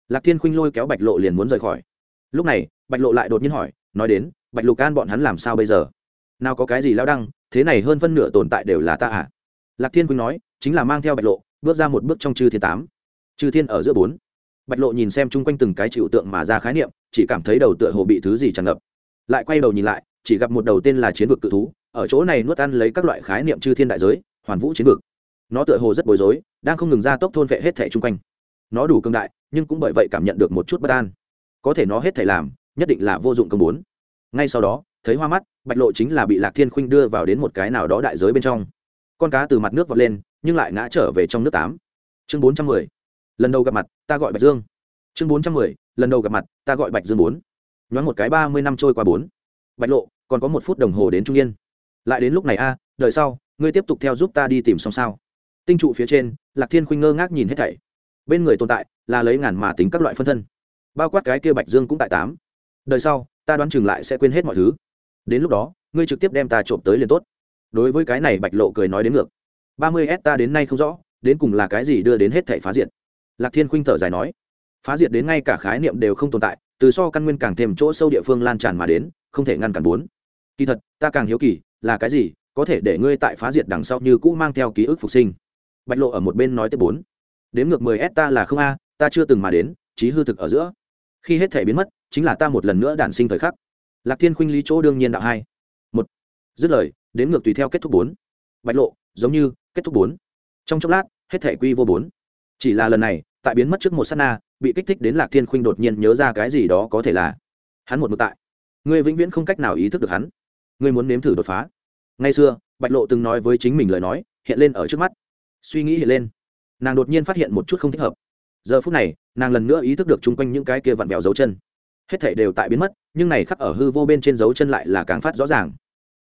Lạc thiên khuynh lôi kéo bạch lộ liền muốn rời khỏi. Lúc này, bạch lộ lại đột nhiên hỏi, nói đến, bạch lục an bọn hắn làm sao bây giờ? Nào có cái gì lao đăng, thế này hơn phân nửa tồn tại đều là ta à? Lạc thiên khuynh nói, chính là mang theo bạch lộ, bước ra một bước trong chư thiên tám chư thiên ở giữa bốn. Bạch lộ nhìn xem chung quanh từng cái chịu tượng mà ra khái niệm, chỉ cảm thấy đầu tựa hồ bị thứ gì tràn ngập. Lại quay đầu nhìn lại, chỉ gặp một đầu tên là chiến vực cự thú, ở chỗ này nuốt ăn lấy các loại khái niệm chư thiên đại giới, hoàn vũ chiến vực. Nó tựa hồ rất bối rối, đang không ngừng ra tốc thôn vệ hết thể chung quanh. Nó đủ cương đại, nhưng cũng bởi vậy cảm nhận được một chút bất an. Có thể nó hết thể làm, nhất định là vô dụng công bốn. Ngay sau đó, thấy hoa mắt, bạch lộ chính là bị lạc thiên khuynh đưa vào đến một cái nào đó đại giới bên trong. Con cá từ mặt nước vọt lên, nhưng lại ngã trở về trong nước tám. Chương bốn trăm mười lần đầu gặp mặt, ta gọi bạch dương. Chương bốn trăm mười, lần đầu gặp mặt, ta gọi bạch dương bốn. Nhoáng một cái ba mươi năm trôi qua bốn. Bạch lộ, còn có một phút đồng hồ đến trung yên. Lại đến lúc này a, đợi sau, ngươi tiếp tục theo giúp ta đi tìm xong sao. Tinh trụ phía trên, lạc thiên khuynh ngơ ngác nhìn hết thảy. Bên người tồn tại là lấy ngàn mà tính các loại phân thân. Bao quát cái kia bạch dương cũng tại tám. Đời sau, ta đoán chừng lại sẽ quên hết mọi thứ. Đến lúc đó, ngươi trực tiếp đem ta trộm tới liền tốt. Đối với cái này bạch lộ cười nói đến ngược. ba mươi s ta đến nay không rõ, đến cùng là cái gì đưa đến hết thảy phá diệt lạc thiên khuynh thở dài nói, phá diệt đến ngay cả khái niệm đều không tồn tại, từ so căn nguyên càng thêm chỗ sâu địa phương lan tràn mà đến, không thể ngăn cản bốn. Kỳ thật, ta càng hiếu kỳ, là cái gì có thể để ngươi tại phá diệt đằng sau như cũ mang theo ký ức phục sinh? Bạch lộ ở một bên nói tới bốn. Đến ngược mười s ta là không a, ta chưa từng mà đến trí hư thực ở giữa. Khi hết thể biến mất, chính là ta một lần nữa đản sinh thời khắc. Lạc thiên khuynh lý chỗ đương nhiên đạo hai. Một. Dứt lời đến ngược tùy theo kết thúc bốn. Bạch lộ, giống như, kết thúc bốn. Trong chốc lát, hết thể quy vô bốn. Chỉ là lần này tại biến mất trước một s á t na, bị kích thích đến lạc thiên khuynh đột nhiên nhớ ra cái gì đó có thể là. Hắn một mực tại. Ngươi vĩnh viễn không cách nào ý thức được hắn. Ngươi muốn nếm thử đột phá. Ngay xưa, bạch lộ từng nói với chính mình lời nói, hiện lên ở trước mắt. Suy nghĩ hiện lên. Nàng đột nhiên phát hiện một chút không thích hợp. Giờ phút này, nàng lần nữa ý thức được chung quanh những cái kia vặn vẹo dấu chân. Hết thể đều tại biến mất, nhưng này khắc ở hư vô bên trên dấu chân lại là càng phát rõ ràng.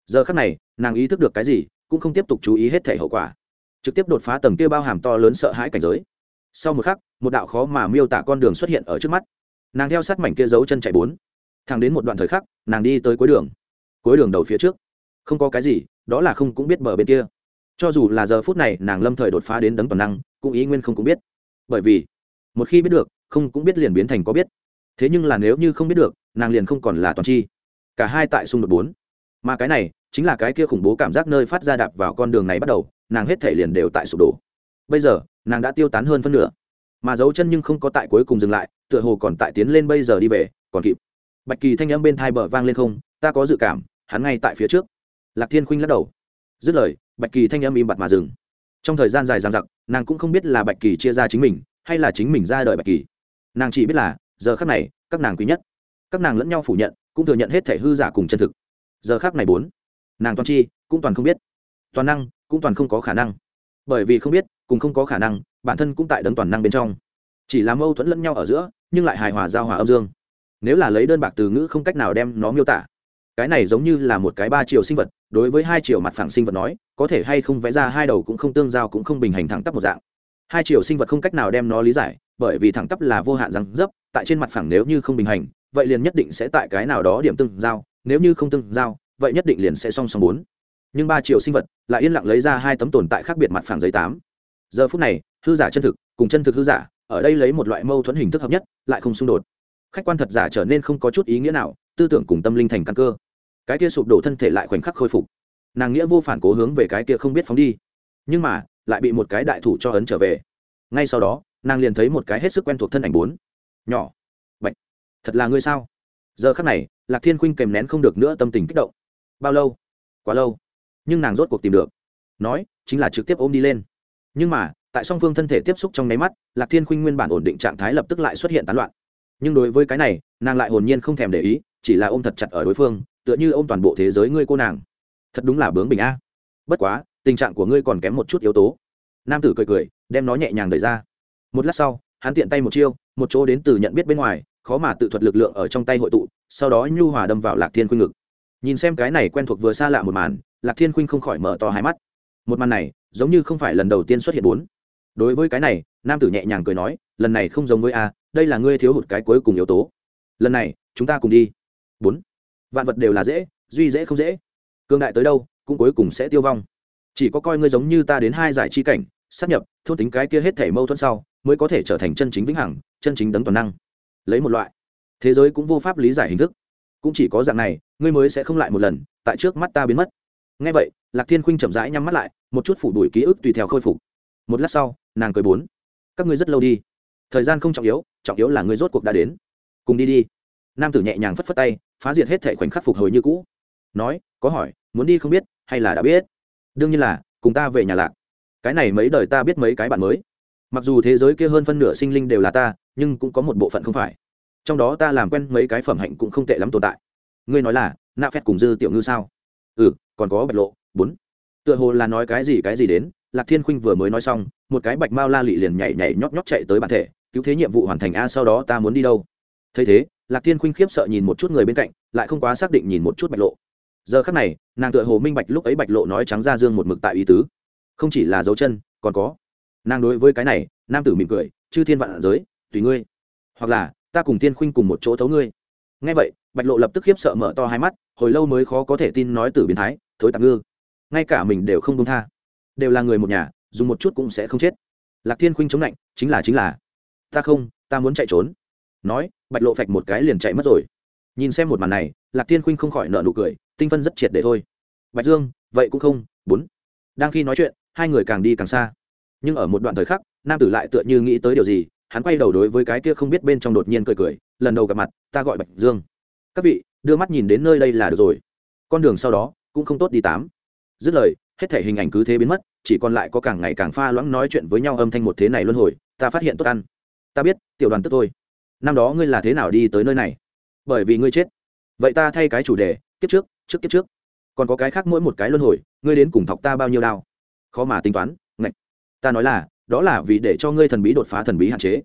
Giờ khắc này, nàng ý thức được cái gì, cũng không tiếp tục chú ý hết thể hậu quả. Trực tiếp đột phá tầng kia bao hàm to lớn sợ hãi cảnh giới. Sau một khắc một đạo khó mà miêu tả con đường xuất hiện ở trước mắt. Nàng theo sát mảnh kia dấu chân chạy bốn. Thẳng đến một đoạn thời khắc, nàng đi tới cuối đường. Cuối đường đầu phía trước. Không có cái gì, đó là không cũng biết bờ bên kia. Cho dù là giờ phút này, nàng lâm thời đột phá đến đấng toàn năng, cũng ý nguyên không cũng biết. Bởi vì, một khi biết được, không cũng biết liền biến thành có biết. Thế nhưng là nếu như không biết được, nàng liền không còn là toàn chi. Cả hai tại xung đột bốn. Mà cái này, chính là cái kia khủng bố cảm giác nơi phát ra đạp vào con đường này bắt đầu, nàng hết thể liền đều tại sụp đổ. Bây giờ, nàng đã tiêu tán hơn phân nửa mà dấu chân nhưng không có tại cuối cùng dừng lại, tựa hồ còn tại tiến lên bây giờ đi về, còn kịp. Bạch kỳ thanh âm bên thai bờ vang lên không, ta có dự cảm, hắn ngay tại phía trước. Lạc thiên khuynh lắc đầu. Dứt lời, bạch kỳ thanh âm im bặt mà dừng. Trong thời gian dài dàn giặc nàng cũng không biết là bạch kỳ chia ra chính mình, hay là chính mình ra đời bạch kỳ. Nàng chỉ biết là, giờ khác này, các nàng quý nhất. Các nàng lẫn nhau phủ nhận, cũng thừa nhận hết thể hư giả cùng chân thực. Giờ khác này bốn, nàng toàn chi, cũng toàn không biết. Toàn năng, cũng toàn không có khả năng. Bởi vì không biết, cùng không có khả năng bản thân cũng tại đấng toàn năng bên trong. Chỉ là mâu thuẫn lẫn nhau ở giữa, nhưng lại hài hòa giao hòa âm dương. Nếu là lấy đơn bạc từ ngữ không cách nào đem nó miêu tả, cái này giống như là một cái ba chiều sinh vật, đối với hai chiều mặt phẳng sinh vật nói, có thể hay không vẽ ra hai đầu cũng không tương giao cũng không bình hành thẳng tắp một dạng. Hai chiều sinh vật không cách nào đem nó lý giải, bởi vì thẳng tắp là vô hạn răng dấp, tại trên mặt phẳng nếu như không bình hành, vậy liền nhất định sẽ tại cái nào đó điểm tương giao, nếu như không tương giao, vậy nhất định liền sẽ song song bốn. Nhưng ba chiều sinh vật lại yên lặng lấy ra hai tấm tồn tại khác biệt mặt phẳng giấy tám. Giờ phút này hư giả chân thực cùng chân thực hư giả, ở đây lấy một loại mâu thuẫn hình thức hợp nhất, lại không xung đột. Khách quan thật giả trở nên không có chút ý nghĩa nào, tư tưởng cùng tâm linh thành căn cơ. Cái kia sụp đổ thân thể lại khoảnh khắc khôi phục. Nàng nghĩa vô phản cố hướng về cái kia không biết phóng đi. Nhưng mà, lại bị một cái đại thủ cho ấn trở về. Ngay sau đó, nàng liền thấy một cái hết sức quen thuộc thân ảnh bốn. Nhỏ. Bệnh thật là ngươi sao? Giờ khắc này, lạc thiên khuynh kèm nén không được nữa tâm tình kích động. Bao lâu? Quá lâu. Nhưng nàng rốt cuộc tìm được. Nói, chính là trực tiếp ôm đi lên. Nhưng mà tại song phương thân thể tiếp xúc trong nháy mắt, lạc thiên khuynh nguyên bản ổn định trạng thái lập tức lại xuất hiện tán loạn. Nhưng đối với cái này, nàng lại hồn nhiên không thèm để ý, chỉ là ôm thật chặt ở đối phương, tựa như ôm toàn bộ thế giới ngươi cô nàng. Thật đúng là bướng bình a. Bất quá, tình trạng của ngươi còn kém một chút yếu tố. Nam tử cười cười, đem nó nhẹ nhàng đẩy ra. Một lát sau, hắn tiện tay một chiêu, một chỗ đến từ nhận biết bên ngoài, khó mà tự thuật lực lượng ở trong tay hội tụ, sau đó nhu hòa đâm vào lạc thiên khuynh ngực. Nhìn xem cái này quen thuộc vừa xa lạ một màn, lạc thiên khuynh không khỏi mở to hai mắt. Một màn này, giống như không phải lần đầu tiên xuất hiện bốn đối với cái này, nam tử nhẹ nhàng cười nói, lần này không giống với a, đây là ngươi thiếu hụt cái cuối cùng yếu tố. Lần này, chúng ta cùng đi. Bốn. Vạn vật đều là dễ, duy dễ không dễ. Cương đại tới đâu, cũng cuối cùng sẽ tiêu vong. Chỉ có coi ngươi giống như ta đến hai giải chi cảnh sắp nhập, thôn tính cái kia hết thể mâu thuẫn sau, mới có thể trở thành chân chính vĩnh hằng, chân chính đấng toàn năng. Lấy một loại. Thế giới cũng vô pháp lý giải hình thức. Cũng chỉ có dạng này, ngươi mới sẽ không lại một lần, tại trước mắt ta biến mất. Ngay vậy, lạc thiên khuynh chậm rãi nhắm mắt lại, một chút phủ đuổi ký ức tùy theo khôi phục một lát sau, nàng cười bốn. Các ngươi rất lâu đi. Thời gian không trọng yếu trọng yếu là ngươi rốt cuộc đã đến. Cùng đi đi. Nam tử nhẹ nhàng phất phất tay, phá diệt hết thể khoảnh khắc phục hồi như cũ. Nói, có hỏi, muốn đi không biết, hay là đã biết? Đương nhiên là, cùng ta về nhà lạc. Cái này mấy đời ta biết mấy cái bạn mới. Mặc dù thế giới kia hơn phân nửa sinh linh đều là ta, nhưng cũng có một bộ phận không phải. Trong đó ta làm quen mấy cái phẩm hạnh cũng không tệ lắm tồn tại. Ngươi nói là nạ phép cùng dư tiểu ngư sao? Ừ còn có bạch lộ, bốn. Tựa hồ là nói cái gì cái gì đến lạc thiên khuynh vừa mới nói xong, một cái bạch mao la lị liền nhảy nhảy nhóp nhóp chạy tới bản thể, cứu thế nhiệm vụ hoàn thành a, sau đó ta muốn đi đâu? Thấy thế, lạc thiên khuynh khiếp sợ nhìn một chút người bên cạnh, lại không quá xác định nhìn một chút bạch lộ. Giờ khắc này, nàng tựa hồ minh bạch lúc ấy bạch lộ nói trắng ra dương một mực tại ý tứ. Không chỉ là dấu chân, còn có. Nàng đối với cái này, nam tử mỉm cười, chư thiên vạn giới, tùy ngươi. Hoặc là, ta cùng tiên khuynh cùng một chỗ thấu ngươi. Ngay vậy, bạch lộ lập tức khiếp sợ mở to hai mắt, hồi lâu mới khó có thể tin nói từ biến thái, thối tạm ngư. Ngay cả mình đều không đúng tha đều là người một nhà, dùng một chút cũng sẽ không chết. Lạc thiên khuynh chống lạnh, chính là chính là. Ta không, ta muốn chạy trốn. Nói, bạch lộ phạch một cái liền chạy mất rồi. Nhìn xem một màn này, lạc thiên khuynh không khỏi nợ nụ cười, tinh phân rất triệt để thôi. Bạch dương, vậy cũng không, bốn. Đang khi nói chuyện, hai người càng đi càng xa. Nhưng ở một đoạn thời khắc, nam tử lại tựa như nghĩ tới điều gì, hắn quay đầu đối với cái kia không biết bên trong đột nhiên cười cười, lần đầu gặp mặt, ta gọi bạch dương. Các vị, đưa mắt nhìn đến nơi đây là được rồi. Con đường sau đó, cũng không tốt đi tám. Dứt lời hết thể hình ảnh cứ thế biến mất, chỉ còn lại có càng ngày càng pha loãng nói chuyện với nhau âm thanh một thế này luân hồi, ta phát hiện tốt ăn. Ta biết, tiểu đoàn tức thôi. Năm đó ngươi là thế nào đi tới nơi này? Bởi vì ngươi chết. Vậy ta thay cái chủ đề, kiếp trước trước kiếp trước. Còn có cái khác mỗi một cái luân hồi, ngươi đến cùng thọc ta bao nhiêu đao? Khó mà tính toán, ngạch. Ta nói là, đó là vì để cho ngươi thần bí đột phá thần bí hạn chế.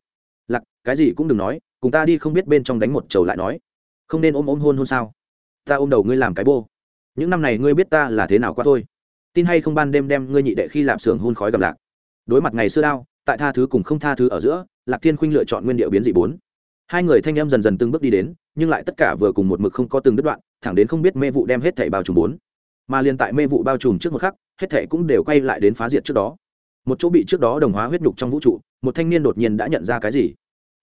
Lặc cái gì cũng đừng nói, cùng ta đi không biết bên trong đánh một trầu lại nói. Không nên ôm ôm hôn hôn sao? Ta ôm đầu ngươi làm cái bô. Những năm này ngươi biết ta là thế nào qua thôi tin hay không ban đêm đem ngươi nhị đệ khi lạp xưởng hôn khói gặp lạc. Đối mặt ngày xưa đao, tại tha thứ cùng không tha thứ ở giữa, lạc thiên khuynh lựa chọn nguyên điệu biến dị bốn. Hai người thanh em dần dần từng bước đi đến, nhưng lại tất cả vừa cùng một mực không có từng đứt đoạn, thẳng đến không biết mê vụ đem hết thảy bao trùm bốn. Mà liên tại mê vụ bao trùm trước một khắc, hết thảy cũng đều quay lại đến phá diệt trước đó. Một chỗ bị trước đó đồng hóa huyết nhục trong vũ trụ, một thanh niên đột nhiên đã nhận ra cái gì?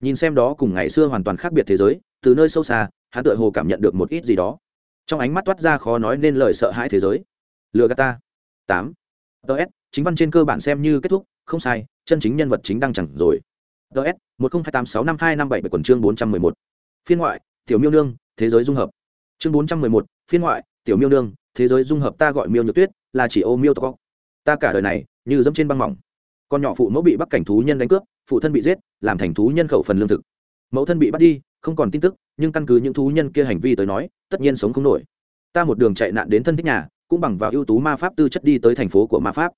Nhìn xem đó cùng ngày xưa hoàn toàn khác biệt thế giới, từ nơi sâu xa, hắn tựa hồ cảm nhận được một ít gì đó. Trong ánh mắt toát ra khó nói nên lời sợ hãi thế giới. Lừa gạt ta tám. Ts chính văn trên cơ bản xem như kết thúc, không sai, chân chính nhân vật chính đang chẳng rồi. Ts một nghìn hai tám sáu năm hai năm bảy bảy quần chương bốn trăm mười một. Phiên ngoại, tiểu miêu nương, thế giới dung hợp. Chương bốn trăm mười một, phiên ngoại, tiểu miêu nương, thế giới dung hợp ta gọi miêu nhược tuyết, là chỉ ô miêu tộc ta cả đời này, như dẫm trên băng mỏng. Con nhỏ phụ mẫu bị bắt cảnh thú nhân đánh cướp, phụ thân bị giết, làm thành thú nhân khẩu phần lương thực. Mẫu thân bị bắt đi, không còn tin tức, nhưng căn cứ những thú nhân kia hành vi tới nói, tất nhiên sống không nổi. Ta một đường chạy nạn đến thân thích nhà cũng bằng vào ưu tú ma pháp tư chất đi tới thành phố của ma pháp.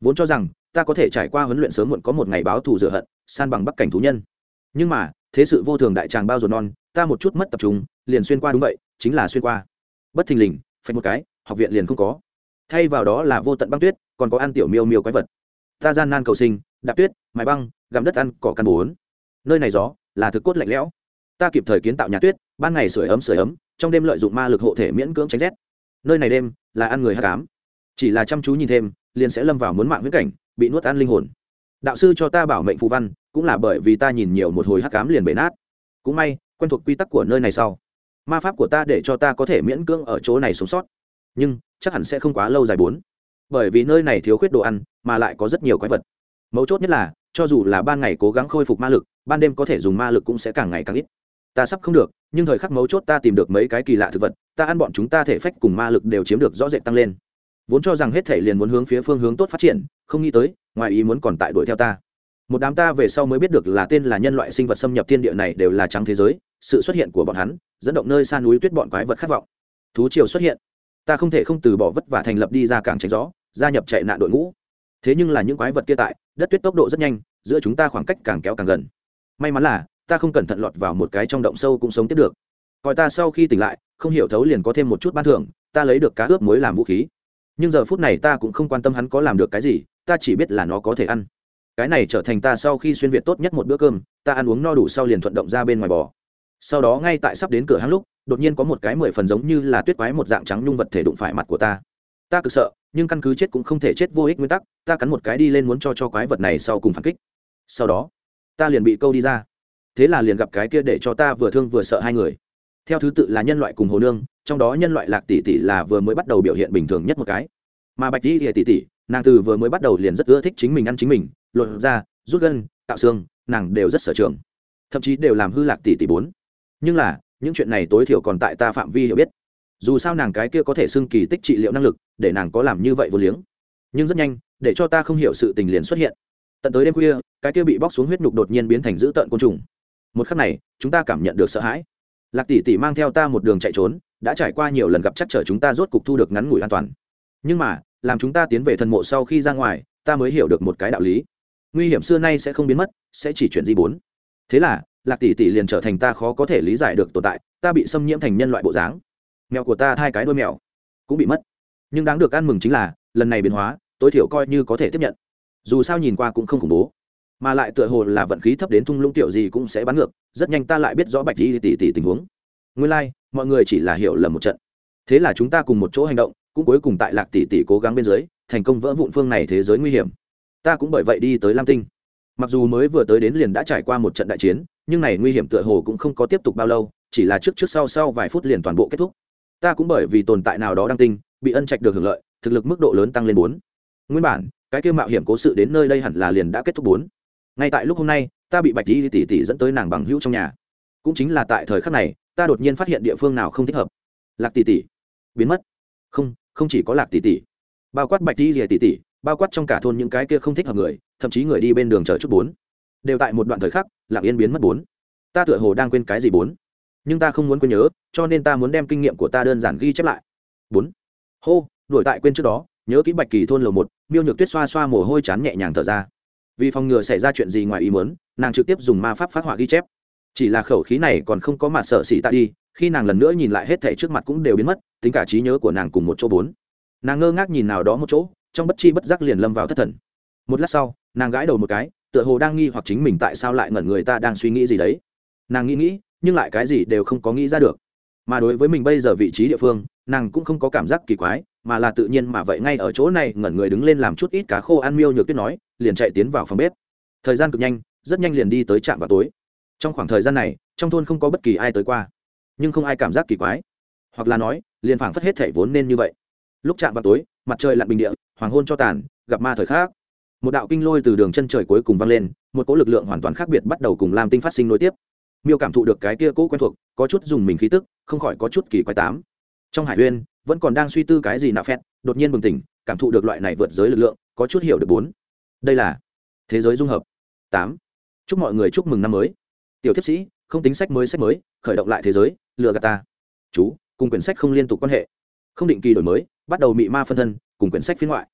Vốn cho rằng, ta có thể trải qua huấn luyện sớm muộn có một ngày báo thù rửa hận, san bằng bắc cảnh thú nhân. Nhưng mà, thế sự vô thường đại tràng bao ruột non, ta một chút mất tập trung, liền xuyên qua đúng vậy, chính là xuyên qua. Bất thình lình, phạch một cái, học viện liền không có. Thay vào đó là vô tận băng tuyết, còn có ăn tiểu miêu miêu quái vật. Ta gian nan cầu sinh, đạp tuyết, mài băng, gặm đất ăn, cỏ căn bốn. Nơi này gió, là thực cốt lạnh lẽo. Ta kịp thời kiến tạo nhà tuyết, ban ngày sưởi ấm sưởi ấm, trong đêm lợi dụng ma lực hộ thể miễn cưỡng tránh rét nơi này đêm, là ăn người hát cám chỉ là chăm chú nhìn thêm, liền sẽ lâm vào muốn mạng viễn cảnh, bị nuốt ăn linh hồn. Đạo sư cho ta bảo mệnh phù văn, cũng là bởi vì ta nhìn nhiều một hồi hát cám liền bể nát. Cũng may, quen thuộc quy tắc của nơi này sau. Ma pháp của ta để cho ta có thể miễn cưỡng ở chỗ này sống sót. Nhưng, chắc hẳn sẽ không quá lâu dài bốn. Bởi vì nơi này thiếu khuyết đồ ăn, mà lại có rất nhiều quái vật. Mấu chốt nhất là, cho dù là ban ngày cố gắng khôi phục ma lực, ban đêm có thể dùng ma lực cũng sẽ càng ngày càng ít. Ta sắp không được, nhưng thời khắc mấu chốt ta tìm được mấy cái kỳ lạ thực vật ta ăn bọn chúng ta thể phách cùng ma lực đều chiếm được rõ rệt tăng lên. Vốn cho rằng hết thể liền muốn hướng phía phương hướng tốt phát triển, không nghĩ tới, ngoài ý muốn còn tại đuổi theo ta. Một đám ta về sau mới biết được là tên là nhân loại sinh vật xâm nhập thiên địa này đều là trắng thế giới, sự xuất hiện của bọn hắn, dẫn động nơi san núi tuyết bọn quái vật khát vọng. Thú triều xuất hiện. Ta không thể không từ bỏ vất vả thành lập đi ra cảng tránh gió, gia nhập chạy nạn đội ngũ. Thế nhưng là những quái vật kia tại, đất tuyết tốc độ rất nhanh, giữa chúng ta khoảng cách càng kéo càng gần. May mắn là, ta không cẩn thận lọt vào một cái trong động sâu cũng sống tiếp được. Coi ta sau khi tỉnh lại không hiểu thấu liền có thêm một chút ban thưởng, ta lấy được cá ướp muối làm vũ khí. Nhưng giờ phút này ta cũng không quan tâm hắn có làm được cái gì, ta chỉ biết là nó có thể ăn. Cái này trở thành ta sau khi xuyên việt tốt nhất một bữa cơm, ta ăn uống no đủ sau liền thuận động ra bên ngoài bò. Sau đó ngay tại sắp đến cửa hàng lúc, đột nhiên có một cái mười phần giống như là tuyết quái một dạng trắng nhung vật thể đụng phải mặt của ta. Ta cực sợ, nhưng căn cứ chết cũng không thể chết vô ích nguyên tắc, ta cắn một cái đi lên muốn cho cho quái vật này sau cùng phản kích. Sau đó, ta liền bị câu đi ra. Thế là liền gặp cái kia để cho ta vừa thương vừa sợ hai người theo thứ tự là nhân loại cùng hồ nương, trong đó nhân loại lạc tỷ tỷ là vừa mới bắt đầu biểu hiện bình thường nhất một cái. Mà bạch tỷ tỷ tỷ, nàng từ vừa mới bắt đầu liền rất ưa thích chính mình ăn chính mình lột ra, rút gân, tạo xương, nàng đều rất sở trường. Thậm chí đều làm hư lạc tỷ tỷ bốn. Nhưng là, những chuyện này tối thiểu còn tại ta phạm vi hiểu biết. Dù sao nàng cái kia có thể xưng kỳ tích trị liệu năng lực, để nàng có làm như vậy vô liếng. Nhưng rất nhanh, để cho ta không hiểu sự tình liền xuất hiện. Tận tới đêm khuya, cái kia bị bóc xuống huyết nhục đột nhiên biến thành dữ tợn côn trùng. Một khắc này, chúng ta cảm nhận được sợ hãi lạc tỷ tỷ mang theo ta một đường chạy trốn, đã trải qua nhiều lần gặp chắc trở chúng ta rốt cục thu được ngắn ngủi an toàn. Nhưng mà, làm chúng ta tiến về thần mộ sau khi ra ngoài, ta mới hiểu được một cái đạo lý. Nguy hiểm xưa nay sẽ không biến mất, sẽ chỉ chuyển di bốn. Thế là, lạc tỷ tỷ liền trở thành ta khó có thể lý giải được tồn tại, ta bị xâm nhiễm thành nhân loại bộ dáng. Mèo của ta hai cái đôi mèo, cũng bị mất. Nhưng đáng được ăn mừng chính là, lần này biến hóa, tối thiểu coi như có thể tiếp nhận. Dù sao nhìn qua cũng không khủng bố mà lại tựa hồ là vận khí thấp đến thung lũng tiểu gì cũng sẽ bắn ngược rất nhanh ta lại biết rõ bạch di tỷ tỷ tình huống. Nguyên lai、like, mọi người chỉ là hiểu lầm một trận. Thế là chúng ta cùng một chỗ hành động cũng cuối cùng tại lạc tỷ tỷ cố gắng bên dưới thành công vỡ vụn phương này thế giới nguy hiểm. Ta cũng bởi vậy đi tới lam tinh. Mặc dù mới vừa tới đến liền đã trải qua một trận đại chiến nhưng này nguy hiểm tựa hồ cũng không có tiếp tục bao lâu chỉ là trước trước sau sau vài phút liền toàn bộ kết thúc. Ta cũng bởi vì tồn tại nào đó đăng tinh bị ân trạch được hưởng lợi thực lực mức độ lớn tăng lên bốn. Nguyên bản cái kêu mạo hiểm cố sự đến nơi đây hẳn là liền đã kết thúc bốn ngay tại lúc hôm nay, ta bị bạch di tỷ tỷ dẫn tới nàng bằng hữu trong nhà. Cũng chính là tại thời khắc này, ta đột nhiên phát hiện địa phương nào không thích hợp. Lạc tỷ tỷ. Biến mất. Không không chỉ có lạc tỷ tỷ. Bao quát bạch di tỷ tỷ, bao quát trong cả thôn những cái kia không thích hợp người, thậm chí người đi bên đường chờ chút bốn. Đều tại một đoạn thời khắc lặng yên biến mất bốn. Ta tựa hồ đang quên cái gì bốn. Nhưng ta không muốn quên nhớ, cho nên ta muốn đem kinh nghiệm của ta đơn giản ghi chép lại. Bốn. Hô, đuổi tại quên trước đó, nhớ kỹ bạch kỳ thôn lầu một, miêu nhược tuyết xoa xoa mồ hôi chán nhẹ nhàng thở ra vì phòng ngừa xảy ra chuyện gì ngoài ý muốn, nàng trực tiếp dùng ma pháp phát họa ghi chép. Chỉ là khẩu khí này còn không có mặt sợ xỉ tạ đi, khi nàng lần nữa nhìn lại hết thảy trước mặt cũng đều biến mất, tính cả trí nhớ của nàng cùng một chỗ bốn. Nàng ngơ ngác nhìn nào đó một chỗ, trong bất chi bất giác liền lâm vào thất thần. Một lát sau, nàng gãi đầu một cái, tựa hồ đang nghi hoặc chính mình tại sao lại ngẩn người ta đang suy nghĩ gì đấy. Nàng nghĩ nghĩ, nhưng lại cái gì đều không có nghĩ ra được. Mà đối với mình bây giờ vị trí địa phương, nàng cũng không có cảm giác kỳ quái, mà là tự nhiên mà vậy ngay ở chỗ này ngẩn người đứng lên làm chút ít cá khô ăn miêu nhược tuyết nói liền chạy tiến vào phòng bếp. Thời gian cực nhanh, rất nhanh liền đi tới trạm vào tối. Trong khoảng thời gian này, trong thôn không có bất kỳ ai tới qua. Nhưng không ai cảm giác kỳ quái. Hoặc là nói, liền phảng phất hết thể vốn nên như vậy. Lúc chạm vào tối, mặt trời lặn bình địa, hoàng hôn cho tàn, gặp ma thời khác. Một đạo kinh lôi từ đường chân trời cuối cùng vang lên, một cỗ lực lượng hoàn toàn khác biệt bắt đầu cùng lam tinh phát sinh nối tiếp. Miêu cảm thụ được cái kia cũ quen thuộc, có chút dùng mình khí tức, không khỏi có chút kỳ quái tám. Trong hải uyên vẫn còn đang suy tư cái gì nạo phét đột nhiên bừng tỉnh, cảm thụ được loại này vượt giới lực lượng, có chút hiểu được bốn đây là thế giới dung hợp. Tám. Chúc mọi người chúc mừng năm mới. Tiểu thiếp sĩ, không tính sách mới sách mới, khởi động lại thế giới, lừa gạt ta. Chú, cùng quyển sách không liên tục quan hệ. Không định kỳ đổi mới, bắt đầu mị ma phân thân, cùng quyển sách phiên ngoại.